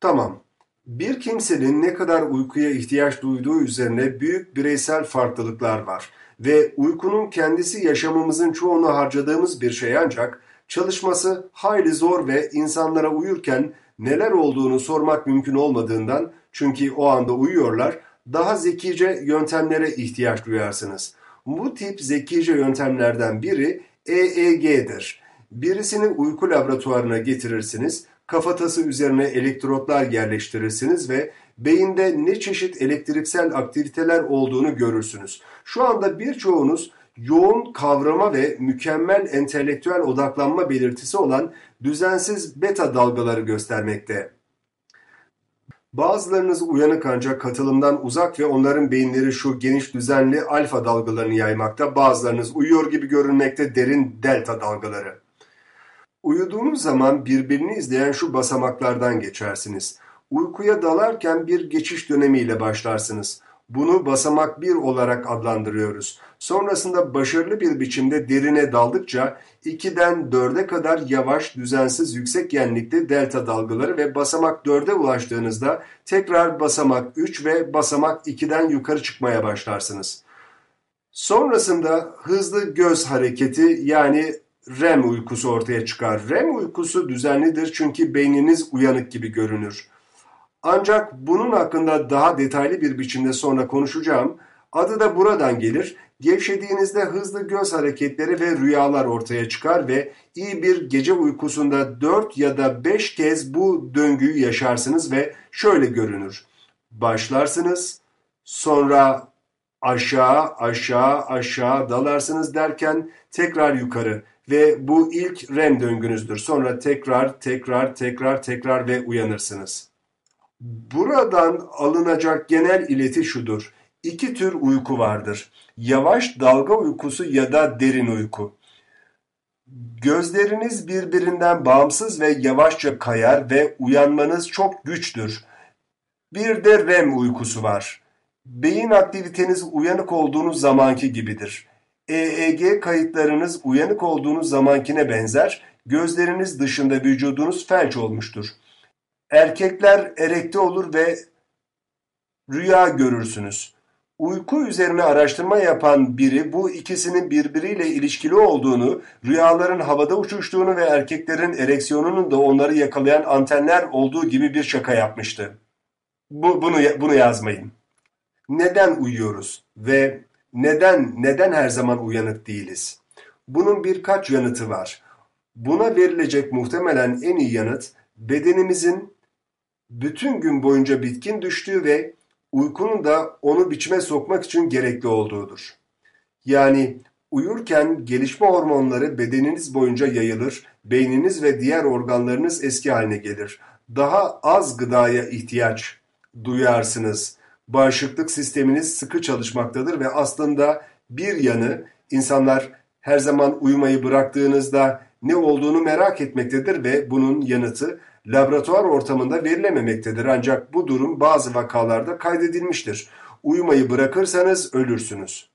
Tamam. Bir kimsenin ne kadar uykuya ihtiyaç duyduğu üzerine büyük bireysel farklılıklar var ve uykunun kendisi yaşamımızın çoğunu harcadığımız bir şey ancak Çalışması hayli zor ve insanlara uyurken neler olduğunu sormak mümkün olmadığından çünkü o anda uyuyorlar, daha zekice yöntemlere ihtiyaç duyarsınız. Bu tip zekice yöntemlerden biri EEG'dir. Birisini uyku laboratuvarına getirirsiniz, kafatası üzerine elektrotlar yerleştirirsiniz ve beyinde ne çeşit elektriksel aktiviteler olduğunu görürsünüz. Şu anda birçoğunuz yoğun kavrama ve mükemmel entelektüel odaklanma belirtisi olan düzensiz beta dalgaları göstermekte. Bazılarınız uyanık ancak katılımdan uzak ve onların beyinleri şu geniş düzenli alfa dalgalarını yaymakta, bazılarınız uyuyor gibi görünmekte derin delta dalgaları. Uyuduğunuz zaman birbirini izleyen şu basamaklardan geçersiniz. Uykuya dalarken bir geçiş dönemiyle başlarsınız. Bunu basamak 1 olarak adlandırıyoruz. Sonrasında başarılı bir biçimde derine daldıkça 2'den 4'e kadar yavaş, düzensiz, yüksek genlikli delta dalgaları ve basamak 4'e ulaştığınızda tekrar basamak 3 ve basamak 2'den yukarı çıkmaya başlarsınız. Sonrasında hızlı göz hareketi yani REM uykusu ortaya çıkar. REM uykusu düzenlidir çünkü beyniniz uyanık gibi görünür. Ancak bunun hakkında daha detaylı bir biçimde sonra konuşacağım. Adı da buradan gelir. Gevşediğinizde hızlı göz hareketleri ve rüyalar ortaya çıkar ve iyi bir gece uykusunda 4 ya da 5 kez bu döngüyü yaşarsınız ve şöyle görünür. Başlarsınız, sonra aşağı aşağı aşağı dalarsınız derken tekrar yukarı ve bu ilk REM döngünüzdür. Sonra tekrar tekrar tekrar tekrar ve uyanırsınız. Buradan alınacak genel ileti şudur. İki tür uyku vardır. Yavaş dalga uykusu ya da derin uyku. Gözleriniz birbirinden bağımsız ve yavaşça kayar ve uyanmanız çok güçtür. Bir de REM uykusu var. Beyin aktiviteniz uyanık olduğunuz zamanki gibidir. EEG kayıtlarınız uyanık olduğunuz zamankine benzer, gözleriniz dışında vücudunuz felç olmuştur. Erkekler erekte olur ve rüya görürsünüz. Uyku üzerine araştırma yapan biri bu ikisinin birbiriyle ilişkili olduğunu, rüyaların havada uçuştuğunu ve erkeklerin ereksiyonunun da onları yakalayan antenler olduğu gibi bir şaka yapmıştı. Bu, bunu, bunu yazmayın. Neden uyuyoruz ve neden neden her zaman uyanık değiliz? Bunun birkaç yanıtı var. Buna verilecek muhtemelen en iyi yanıt bedenimizin bütün gün boyunca bitkin düştüğü ve uykunun da onu biçime sokmak için gerekli olduğudur. Yani uyurken gelişme hormonları bedeniniz boyunca yayılır, beyniniz ve diğer organlarınız eski haline gelir. Daha az gıdaya ihtiyaç duyarsınız. Bağışıklık sisteminiz sıkı çalışmaktadır ve aslında bir yanı insanlar her zaman uyumayı bıraktığınızda ne olduğunu merak etmektedir ve bunun yanıtı laboratuvar ortamında verilememektedir ancak bu durum bazı vakalarda kaydedilmiştir. Uyumayı bırakırsanız ölürsünüz.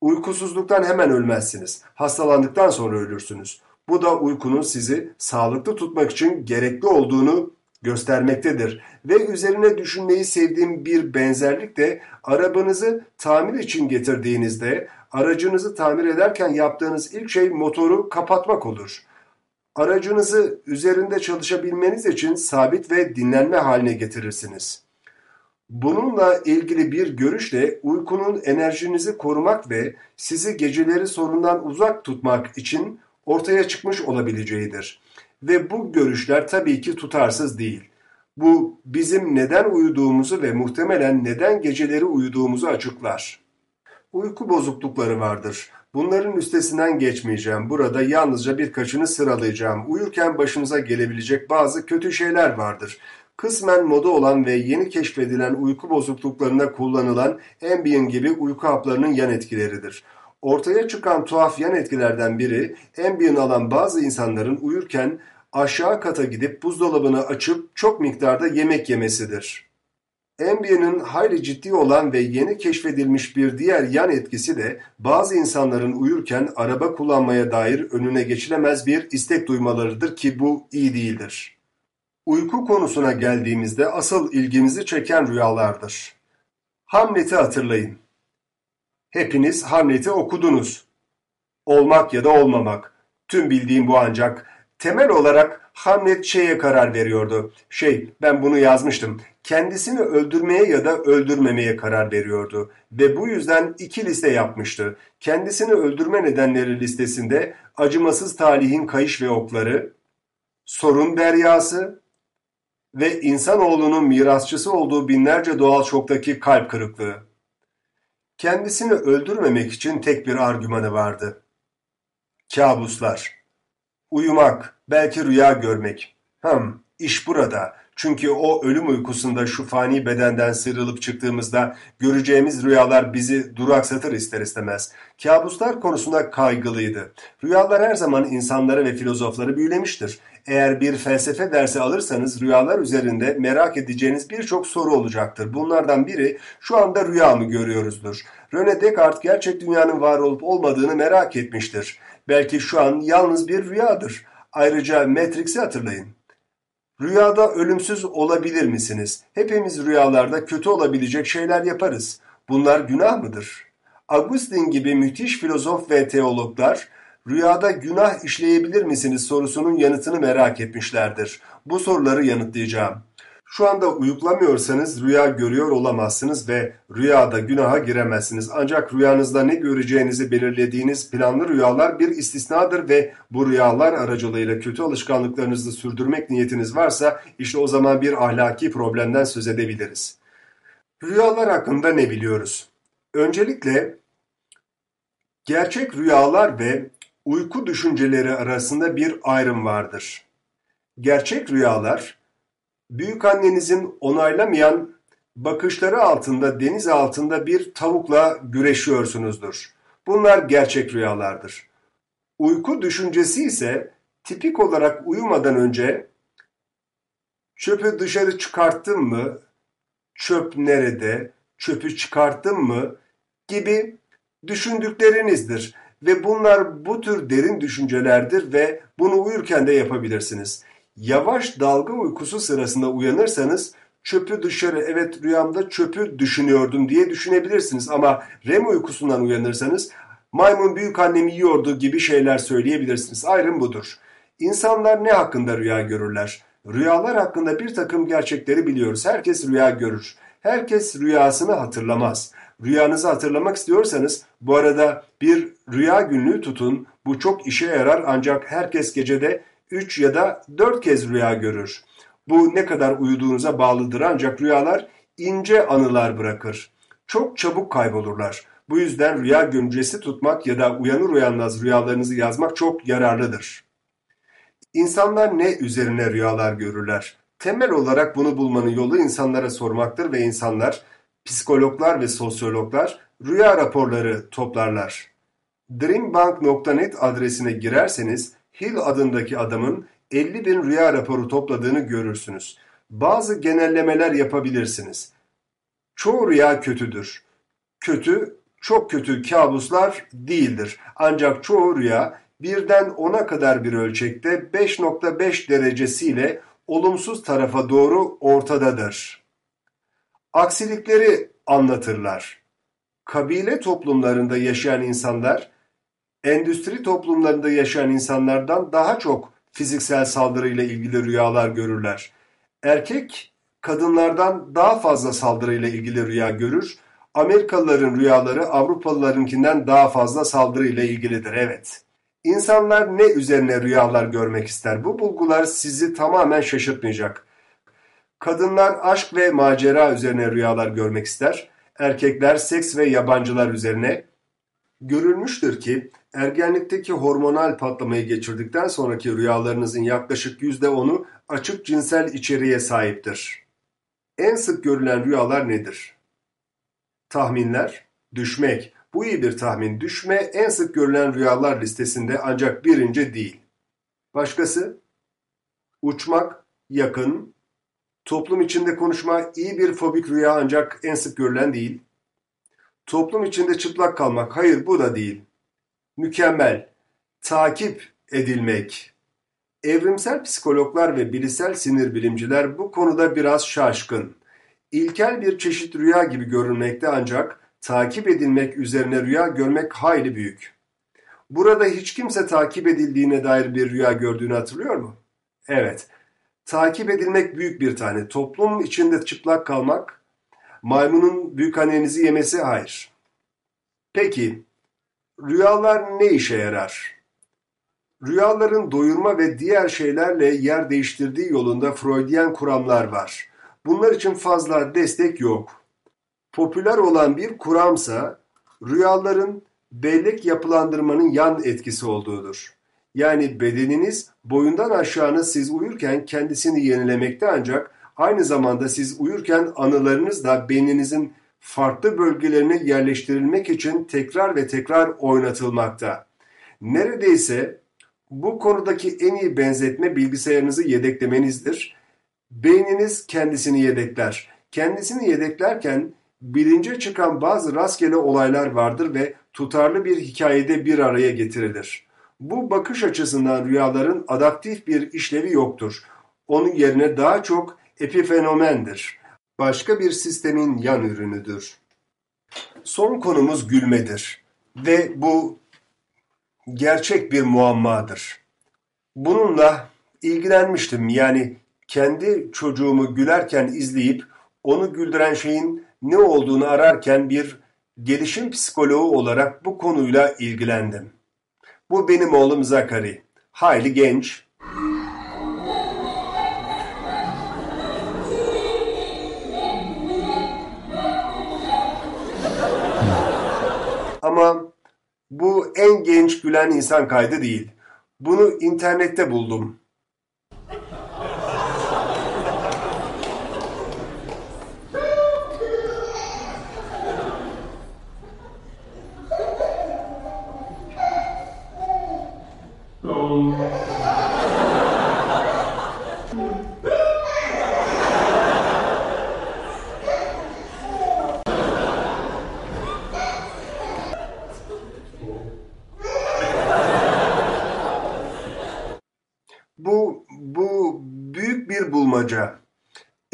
Uykusuzluktan hemen ölmezsiniz. Hastalandıktan sonra ölürsünüz. Bu da uykunun sizi sağlıklı tutmak için gerekli olduğunu göstermektedir. Ve üzerine düşünmeyi sevdiğim bir benzerlik de arabanızı tamir için getirdiğinizde aracınızı tamir ederken yaptığınız ilk şey motoru kapatmak olur. Aracınızı üzerinde çalışabilmeniz için sabit ve dinlenme haline getirirsiniz. Bununla ilgili bir görüş de uykunun enerjinizi korumak ve sizi geceleri sorundan uzak tutmak için ortaya çıkmış olabileceğidir. Ve bu görüşler tabii ki tutarsız değil. Bu bizim neden uyuduğumuzu ve muhtemelen neden geceleri uyuduğumuzu açıklar. Uyku bozuklukları vardır. Bunların üstesinden geçmeyeceğim. Burada yalnızca birkaçını sıralayacağım. Uyurken başınıza gelebilecek bazı kötü şeyler vardır. Kısmen moda olan ve yeni keşfedilen uyku bozukluklarına kullanılan Ambien gibi uyku haplarının yan etkileridir. Ortaya çıkan tuhaf yan etkilerden biri Ambien alan bazı insanların uyurken aşağı kata gidip buzdolabını açıp çok miktarda yemek yemesidir. Ambien'in hayli ciddi olan ve yeni keşfedilmiş bir diğer yan etkisi de bazı insanların uyurken araba kullanmaya dair önüne geçilemez bir istek duymalarıdır ki bu iyi değildir. Uyku konusuna geldiğimizde asıl ilgimizi çeken rüyalardır. Hamlet'i hatırlayın. Hepiniz Hamlet'i okudunuz. Olmak ya da olmamak. Tüm bildiğim bu ancak temel olarak Hamlet şeye karar veriyordu. Şey, ben bunu yazmıştım. Kendisini öldürmeye ya da öldürmemeye karar veriyordu ve bu yüzden iki liste yapmıştı. Kendisini öldürme nedenleri listesinde acımasız talihin kayış ve okları, sorun deryası ve insanoğlunun mirasçısı olduğu binlerce doğal şoktaki kalp kırıklığı. Kendisini öldürmemek için tek bir argümanı vardı. Kabuslar. Uyumak, belki rüya görmek. Hım, iş burada. Çünkü o ölüm uykusunda şu fani bedenden sıyrılıp çıktığımızda göreceğimiz rüyalar bizi duraksatır ister istemez. Kabuslar konusunda kaygılıydı. Rüyalar her zaman insanları ve filozofları büyülemiştir. Eğer bir felsefe dersi alırsanız rüyalar üzerinde merak edeceğiniz birçok soru olacaktır. Bunlardan biri şu anda rüya mı görüyoruzdur. René Descartes gerçek dünyanın var olup olmadığını merak etmiştir. Belki şu an yalnız bir rüyadır. Ayrıca Matrix'i hatırlayın. Rüyada ölümsüz olabilir misiniz? Hepimiz rüyalarda kötü olabilecek şeyler yaparız. Bunlar günah mıdır? Augustin gibi müthiş filozof ve teologlar rüyada günah işleyebilir misiniz sorusunun yanıtını merak etmişlerdir. Bu soruları yanıtlayacağım. Şu anda uyuklamıyorsanız rüya görüyor olamazsınız ve rüyada günaha giremezsiniz. Ancak rüyanızda ne göreceğinizi belirlediğiniz planlı rüyalar bir istisnadır ve bu rüyalar aracılığıyla kötü alışkanlıklarınızı sürdürmek niyetiniz varsa işte o zaman bir ahlaki problemden söz edebiliriz. Rüyalar hakkında ne biliyoruz? Öncelikle gerçek rüyalar ve uyku düşünceleri arasında bir ayrım vardır. Gerçek rüyalar Büyükannenizin onaylamayan bakışları altında deniz altında bir tavukla güreşiyorsunuzdur. Bunlar gerçek rüyalardır. Uyku düşüncesi ise tipik olarak uyumadan önce çöpü dışarı çıkarttım mı, çöp nerede, çöpü çıkarttım mı gibi düşündüklerinizdir ve bunlar bu tür derin düşüncelerdir ve bunu uyurken de yapabilirsiniz. Yavaş dalga uykusu sırasında uyanırsanız çöpü dışarı evet rüyamda çöpü düşünüyordum diye düşünebilirsiniz ama REM uykusundan uyanırsanız maymun büyük annemi yiyordu gibi şeyler söyleyebilirsiniz. Ayrım budur. İnsanlar ne hakkında rüya görürler? Rüyalar hakkında bir takım gerçekleri biliyoruz. Herkes rüya görür. Herkes rüyasını hatırlamaz. Rüyanızı hatırlamak istiyorsanız bu arada bir rüya günlüğü tutun. Bu çok işe yarar ancak herkes gecede 3 ya da 4 kez rüya görür. Bu ne kadar uyuduğunuza bağlıdır ancak rüyalar ince anılar bırakır. Çok çabuk kaybolurlar. Bu yüzden rüya güncesi tutmak ya da uyanır uyanmaz rüyalarınızı yazmak çok yararlıdır. İnsanlar ne üzerine rüyalar görürler? Temel olarak bunu bulmanın yolu insanlara sormaktır ve insanlar, psikologlar ve sosyologlar rüya raporları toplarlar. Dreambank.net adresine girerseniz Hill adındaki adamın 50 bin rüya raporu topladığını görürsünüz. Bazı genellemeler yapabilirsiniz. Çoğu rüya kötüdür. Kötü, çok kötü kabuslar değildir. Ancak çoğu rüya birden 10'a kadar bir ölçekte 5.5 derecesiyle olumsuz tarafa doğru ortadadır. Aksilikleri anlatırlar. Kabile toplumlarında yaşayan insanlar, endüstri toplumlarında yaşayan insanlardan daha çok fiziksel saldırıyla ilgili rüyalar görürler. Erkek kadınlardan daha fazla saldırıyla ilgili rüya görür. Amerikalıların rüyaları Avrupalılarınkinden daha fazla saldırıyla ilgilidir. Evet. İnsanlar ne üzerine rüyalar görmek ister? Bu bulgular sizi tamamen şaşırtmayacak. Kadınlar aşk ve macera üzerine rüyalar görmek ister. Erkekler seks ve yabancılar üzerine. Görülmüştür ki ergenlikteki hormonal patlamayı geçirdikten sonraki rüyalarınızın yaklaşık yüzde onu açık cinsel içeriğe sahiptir. En sık görülen rüyalar nedir? Tahminler, düşmek, bu iyi bir tahmin. Düşme en sık görülen rüyalar listesinde ancak birinci değil. Başkası? Uçmak, yakın. Toplum içinde konuşma iyi bir fobik rüya ancak en sık görülen değil. Toplum içinde çıplak kalmak, hayır bu da değil. Mükemmel, takip edilmek. Evrimsel psikologlar ve bilişsel sinir bilimciler bu konuda biraz şaşkın. İlkel bir çeşit rüya gibi görünmekte ancak takip edilmek üzerine rüya görmek hayli büyük. Burada hiç kimse takip edildiğine dair bir rüya gördüğünü hatırlıyor mu? Evet. Takip edilmek büyük bir tane. Toplum içinde çıplak kalmak, maymunun büyük annenizi yemesi hayır. Peki, rüyalar ne işe yarar? Rüyaların doyurma ve diğer şeylerle yer değiştirdiği yolunda Freudian kuramlar var. Bunlar için fazla destek yok. Popüler olan bir kuramsa rüyaların bellek yapılandırmanın yan etkisi olduğudur. Yani bedeniniz boyundan aşağınız siz uyurken kendisini yenilemekte ancak aynı zamanda siz uyurken anılarınız da beyninizin farklı bölgelerine yerleştirilmek için tekrar ve tekrar oynatılmakta. Neredeyse bu konudaki en iyi benzetme bilgisayarınızı yedeklemenizdir. Beyniniz kendisini yedekler. Kendisini yedeklerken bilince çıkan bazı rastgele olaylar vardır ve tutarlı bir hikayede bir araya getirilir. Bu bakış açısından rüyaların adaptif bir işlevi yoktur. Onun yerine daha çok epifenomendir. Başka bir sistemin yan ürünüdür. Son konumuz gülmedir ve bu gerçek bir muammadır. Bununla ilgilenmiştim yani kendi çocuğumu gülerken izleyip onu güldüren şeyin ne olduğunu ararken bir gelişim psikoloğu olarak bu konuyla ilgilendim. Bu benim oğlum Zakari. Hayli genç. Bu en genç gülen insan kaydı değil. Bunu internette buldum. Oh.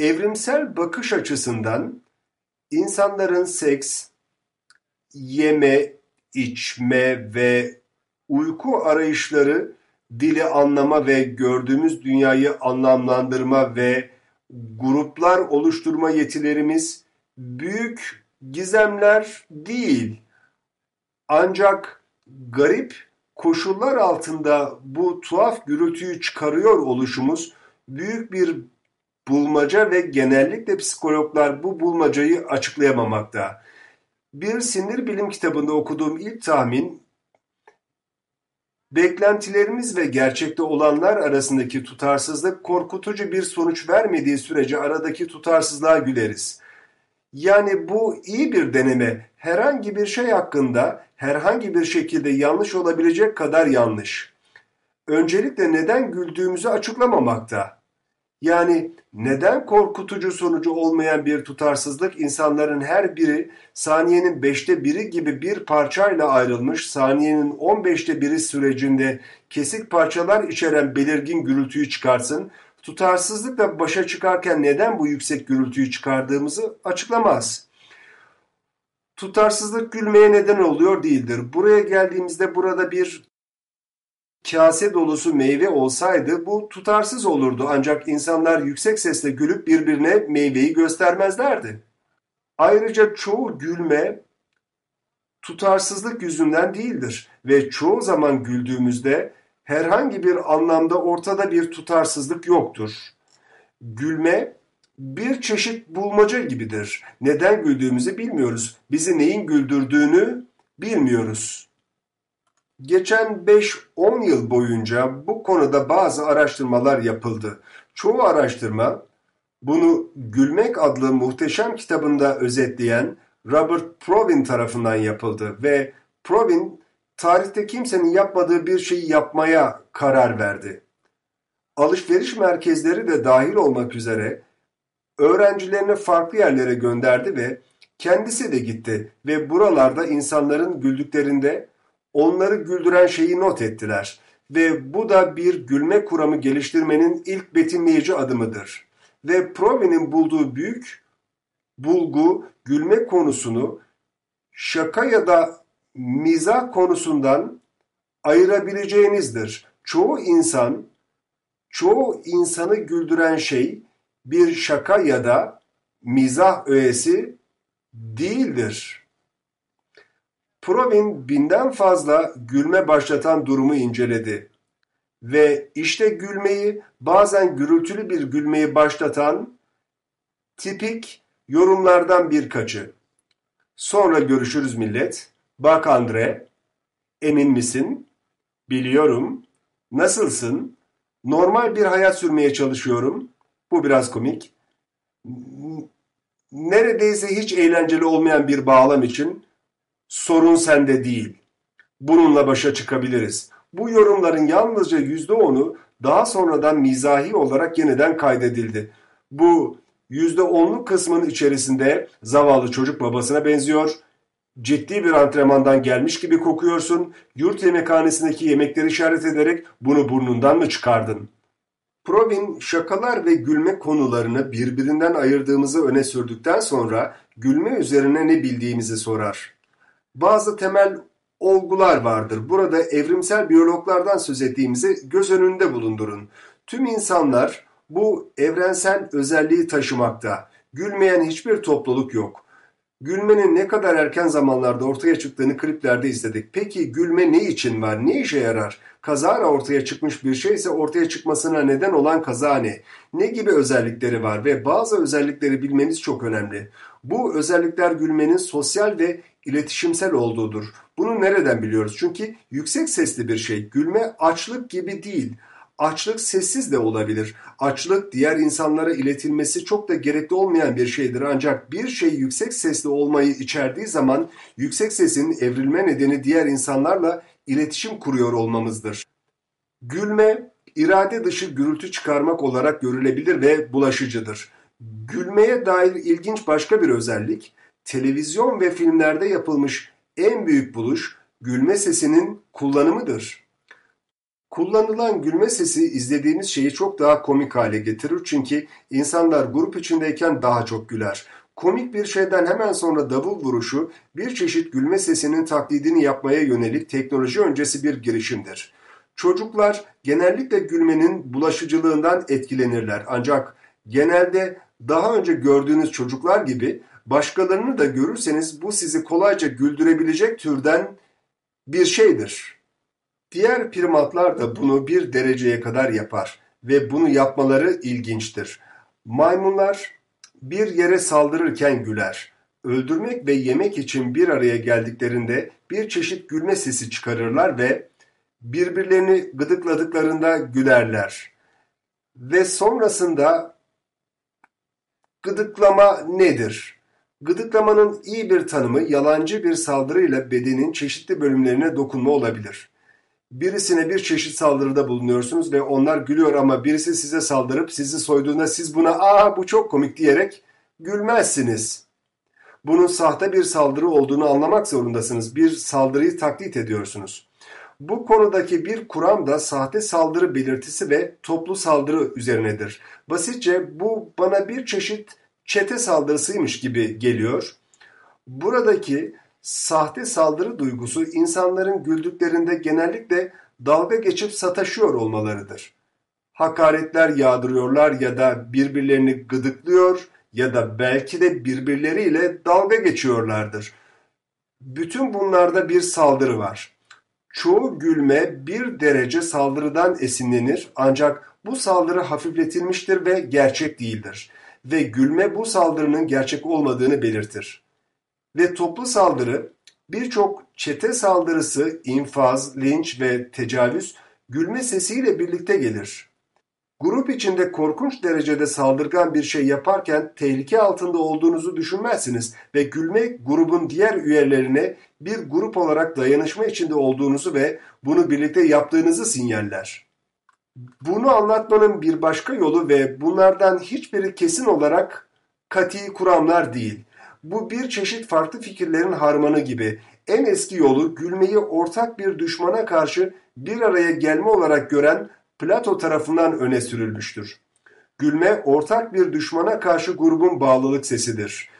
Evrimsel bakış açısından insanların seks, yeme, içme ve uyku arayışları dili anlama ve gördüğümüz dünyayı anlamlandırma ve gruplar oluşturma yetilerimiz büyük gizemler değil. Ancak garip koşullar altında bu tuhaf gürültüyü çıkarıyor oluşumuz büyük bir bulmaca ve genellikle psikologlar bu bulmacayı açıklayamamakta. Bir sinir bilim kitabında okuduğum ilk tahmin Beklentilerimiz ve gerçekte olanlar arasındaki tutarsızlık korkutucu bir sonuç vermediği sürece aradaki tutarsızlığa güleriz. Yani bu iyi bir deneme. Herhangi bir şey hakkında herhangi bir şekilde yanlış olabilecek kadar yanlış. Öncelikle neden güldüğümüzü açıklamamakta. Yani neden korkutucu sonucu olmayan bir tutarsızlık insanların her biri saniyenin beşte biri gibi bir parçayla ayrılmış saniyenin on beşte biri sürecinde kesik parçalar içeren belirgin gürültüyü çıkarsın, tutarsızlıkla başa çıkarken neden bu yüksek gürültüyü çıkardığımızı açıklamaz. Tutarsızlık gülmeye neden oluyor değildir. Buraya geldiğimizde burada bir kase dolusu meyve olsaydı bu tutarsız olurdu ancak insanlar yüksek sesle gülüp birbirine meyveyi göstermezlerdi. Ayrıca çoğu gülme tutarsızlık yüzünden değildir ve çoğu zaman güldüğümüzde herhangi bir anlamda ortada bir tutarsızlık yoktur. Gülme bir çeşit bulmaca gibidir. Neden güldüğümüzü bilmiyoruz. Bizi neyin güldürdüğünü bilmiyoruz. Geçen 5-10 yıl boyunca bu konuda bazı araştırmalar yapıldı. Çoğu araştırma bunu Gülmek adlı muhteşem kitabında özetleyen Robert Provin tarafından yapıldı ve Provin tarihte kimsenin yapmadığı bir şeyi yapmaya karar verdi. Alışveriş merkezleri de dahil olmak üzere öğrencilerini farklı yerlere gönderdi ve kendisi de gitti ve buralarda insanların güldüklerinde onları güldüren şeyi not ettiler ve bu da bir gülme kuramı geliştirmenin ilk betimleyici adımıdır. Ve Provin'in bulduğu büyük bulgu gülme konusunu şaka ya da mizah konusundan ayırabileceğinizdir. Çoğu insan, çoğu insanı güldüren şey bir şaka ya da mizah öğesi değildir. Provin binden fazla gülme başlatan durumu inceledi ve işte gülmeyi bazen gürültülü bir gülmeyi başlatan tipik yorumlardan birkaçı. Sonra görüşürüz millet. Bak Andre, emin misin? Biliyorum. Nasılsın? Normal bir hayat sürmeye çalışıyorum. Bu biraz komik. Neredeyse hiç eğlenceli olmayan bir bağlam için Sorun sende değil. Bununla başa çıkabiliriz. Bu yorumların yalnızca yüzde onu daha sonradan mizahi olarak yeniden kaydedildi. Bu yüzde onluk kısmın içerisinde zavallı çocuk babasına benziyor, ciddi bir antrenmandan gelmiş gibi kokuyorsun, yurt yemekhanesindeki yemekleri işaret ederek bunu burnundan mı çıkardın? Provin şakalar ve gülme konularını birbirinden ayırdığımızı öne sürdükten sonra gülme üzerine ne bildiğimizi sorar bazı temel olgular vardır. Burada evrimsel biyologlardan söz ettiğimizi göz önünde bulundurun. Tüm insanlar bu evrensel özelliği taşımakta. Gülmeyen hiçbir topluluk yok. Gülmenin ne kadar erken zamanlarda ortaya çıktığını kliplerde izledik. Peki gülme ne için var? Ne işe yarar? Kazara ortaya çıkmış bir şey ise ortaya çıkmasına neden olan kaza ne? Ne gibi özellikleri var ve bazı özellikleri bilmeniz çok önemli. Bu özellikler gülmenin sosyal ve iletişimsel olduğudur. Bunu nereden biliyoruz? Çünkü yüksek sesli bir şey. Gülme açlık gibi değil. Açlık sessiz de olabilir. Açlık diğer insanlara iletilmesi çok da gerekli olmayan bir şeydir. Ancak bir şey yüksek sesli olmayı içerdiği zaman yüksek sesin evrilme nedeni diğer insanlarla iletişim kuruyor olmamızdır. Gülme, irade dışı gürültü çıkarmak olarak görülebilir ve bulaşıcıdır. Gülmeye dair ilginç başka bir özellik, televizyon ve filmlerde yapılmış en büyük buluş gülme sesinin kullanımıdır. Kullanılan gülme sesi izlediğimiz şeyi çok daha komik hale getirir çünkü insanlar grup içindeyken daha çok güler. Komik bir şeyden hemen sonra davul vuruşu bir çeşit gülme sesinin taklidini yapmaya yönelik teknoloji öncesi bir girişimdir. Çocuklar genellikle gülmenin bulaşıcılığından etkilenirler ancak genelde daha önce gördüğünüz çocuklar gibi başkalarını da görürseniz bu sizi kolayca güldürebilecek türden bir şeydir. Diğer primatlar da bunu bir dereceye kadar yapar ve bunu yapmaları ilginçtir. Maymunlar bir yere saldırırken güler. Öldürmek ve yemek için bir araya geldiklerinde bir çeşit gülme sesi çıkarırlar ve birbirlerini gıdıkladıklarında gülerler. Ve sonrasında gıdıklama nedir? Gıdıklamanın iyi bir tanımı yalancı bir saldırıyla bedenin çeşitli bölümlerine dokunma olabilir. Birisine bir çeşit saldırıda bulunuyorsunuz ve onlar gülüyor ama birisi size saldırıp sizi soyduğunda siz buna ''aa bu çok komik'' diyerek gülmezsiniz. Bunun sahte bir saldırı olduğunu anlamak zorundasınız. Bir saldırıyı taklit ediyorsunuz. Bu konudaki bir kuram da sahte saldırı belirtisi ve toplu saldırı üzerinedir. Basitçe bu bana bir çeşit çete saldırısıymış gibi geliyor. Buradaki sahte saldırı duygusu insanların güldüklerinde genellikle dalga geçip sataşıyor olmalarıdır. Hakaretler yağdırıyorlar ya da birbirlerini gıdıklıyor ya da belki de birbirleriyle dalga geçiyorlardır. Bütün bunlarda bir saldırı var. Çoğu gülme bir derece saldırıdan esinlenir ancak bu saldırı hafifletilmiştir ve gerçek değildir ve gülme bu saldırının gerçek olmadığını belirtir. Ve toplu saldırı birçok çete saldırısı, infaz, linç ve tecavüz gülme sesiyle birlikte gelir. Grup içinde korkunç derecede saldırgan bir şey yaparken tehlike altında olduğunuzu düşünmezsiniz ve gülme grubun diğer üyelerine bir grup olarak dayanışma içinde olduğunuzu ve bunu birlikte yaptığınızı sinyaller. Bunu anlatmanın bir başka yolu ve bunlardan hiçbiri kesin olarak kati kuramlar değil. Bu bir çeşit farklı fikirlerin harmanı gibi. En eski yolu gülmeyi ortak bir düşmana karşı bir araya gelme olarak gören Plato tarafından öne sürülmüştür. Gülme ortak bir düşmana karşı grubun bağlılık sesidir.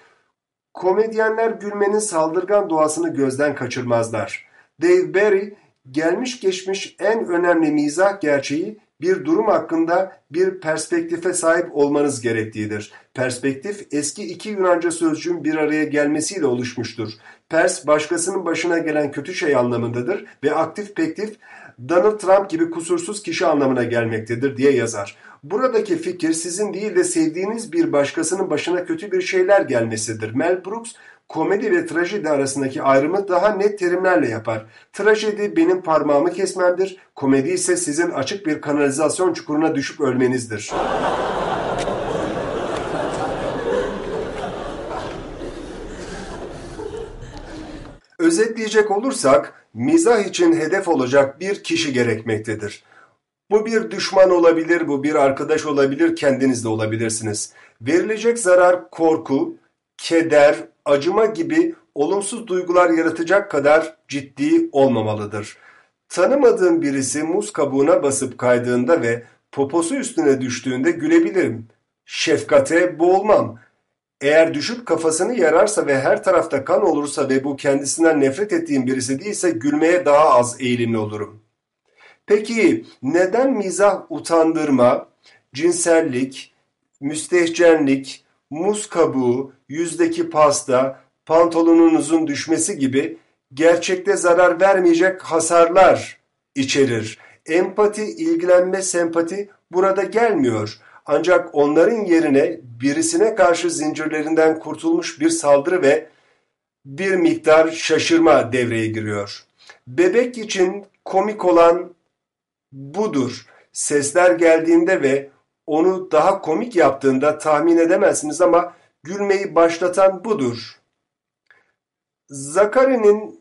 Komedyenler gülmenin saldırgan doğasını gözden kaçırmazlar. Dave Barry, gelmiş geçmiş en önemli mizah gerçeği bir durum hakkında bir perspektife sahip olmanız gerektiğidir. Perspektif eski iki Yunanca sözcüğün bir araya gelmesiyle oluşmuştur. Pers başkasının başına gelen kötü şey anlamındadır ve aktif pektif Donald Trump gibi kusursuz kişi anlamına gelmektedir diye yazar. Buradaki fikir sizin değil de sevdiğiniz bir başkasının başına kötü bir şeyler gelmesidir. Mel Brooks komedi ve trajedi arasındaki ayrımı daha net terimlerle yapar. Trajedi benim parmağımı kesmemdir, komedi ise sizin açık bir kanalizasyon çukuruna düşüp ölmenizdir. Özetleyecek olursak, mizah için hedef olacak bir kişi gerekmektedir. Bu bir düşman olabilir, bu bir arkadaş olabilir, kendiniz de olabilirsiniz. Verilecek zarar korku, keder, acıma gibi olumsuz duygular yaratacak kadar ciddi olmamalıdır. Tanımadığım birisi muz kabuğuna basıp kaydığında ve poposu üstüne düştüğünde gülebilirim. Şefkate boğulmam. Eğer düşüp kafasını yararsa ve her tarafta kan olursa ve bu kendisinden nefret ettiğim birisi değilse gülmeye daha az eğilimli olurum. Peki neden mizah utandırma, cinsellik, müstehcenlik, muz kabuğu, yüzdeki pasta, pantolonunuzun düşmesi gibi gerçekte zarar vermeyecek hasarlar içerir. Empati, ilgilenme, sempati burada gelmiyor. Ancak onların yerine birisine karşı zincirlerinden kurtulmuş bir saldırı ve bir miktar şaşırma devreye giriyor. Bebek için komik olan budur. Sesler geldiğinde ve onu daha komik yaptığında tahmin edemezsiniz ama gülmeyi başlatan budur. Zakari'nin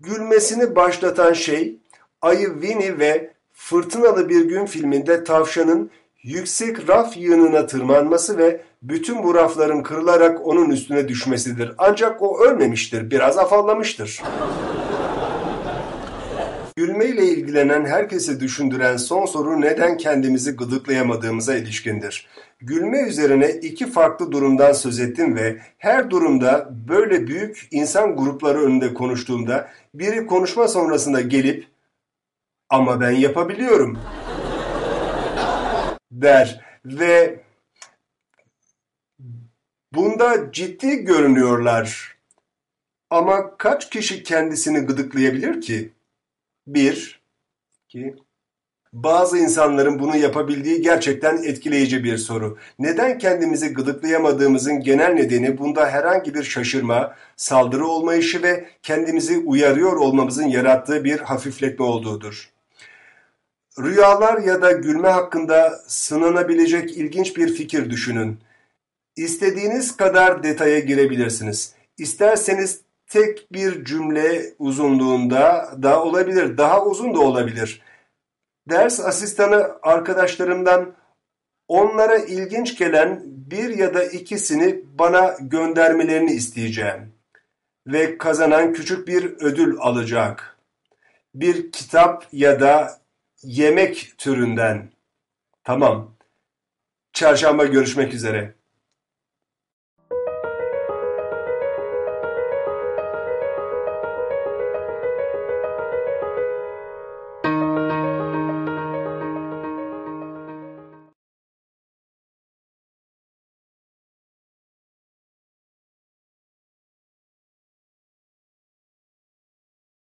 gülmesini başlatan şey Ayı Winnie ve Fırtınalı Bir Gün filminde tavşanın yüksek raf yığınına tırmanması ve bütün bu rafların kırılarak onun üstüne düşmesidir. Ancak o ölmemiştir, biraz afallamıştır. Gülmeyle ilgilenen herkesi düşündüren son soru neden kendimizi gıdıklayamadığımıza ilişkindir. Gülme üzerine iki farklı durumdan söz ettim ve her durumda böyle büyük insan grupları önünde konuştuğumda biri konuşma sonrasında gelip ama ben yapabiliyorum der ve bunda ciddi görünüyorlar. Ama kaç kişi kendisini gıdıklayabilir ki? Bir, iki, bazı insanların bunu yapabildiği gerçekten etkileyici bir soru. Neden kendimizi gıdıklayamadığımızın genel nedeni bunda herhangi bir şaşırma, saldırı olmayışı ve kendimizi uyarıyor olmamızın yarattığı bir hafifletme olduğudur. Rüyalar ya da gülme hakkında sınanabilecek ilginç bir fikir düşünün. İstediğiniz kadar detaya girebilirsiniz. İsterseniz tek bir cümle uzunluğunda da olabilir, daha uzun da olabilir. Ders asistanı arkadaşlarımdan onlara ilginç gelen bir ya da ikisini bana göndermelerini isteyeceğim. Ve kazanan küçük bir ödül alacak. Bir kitap ya da yemek türünden. Tamam. Çarşamba görüşmek üzere.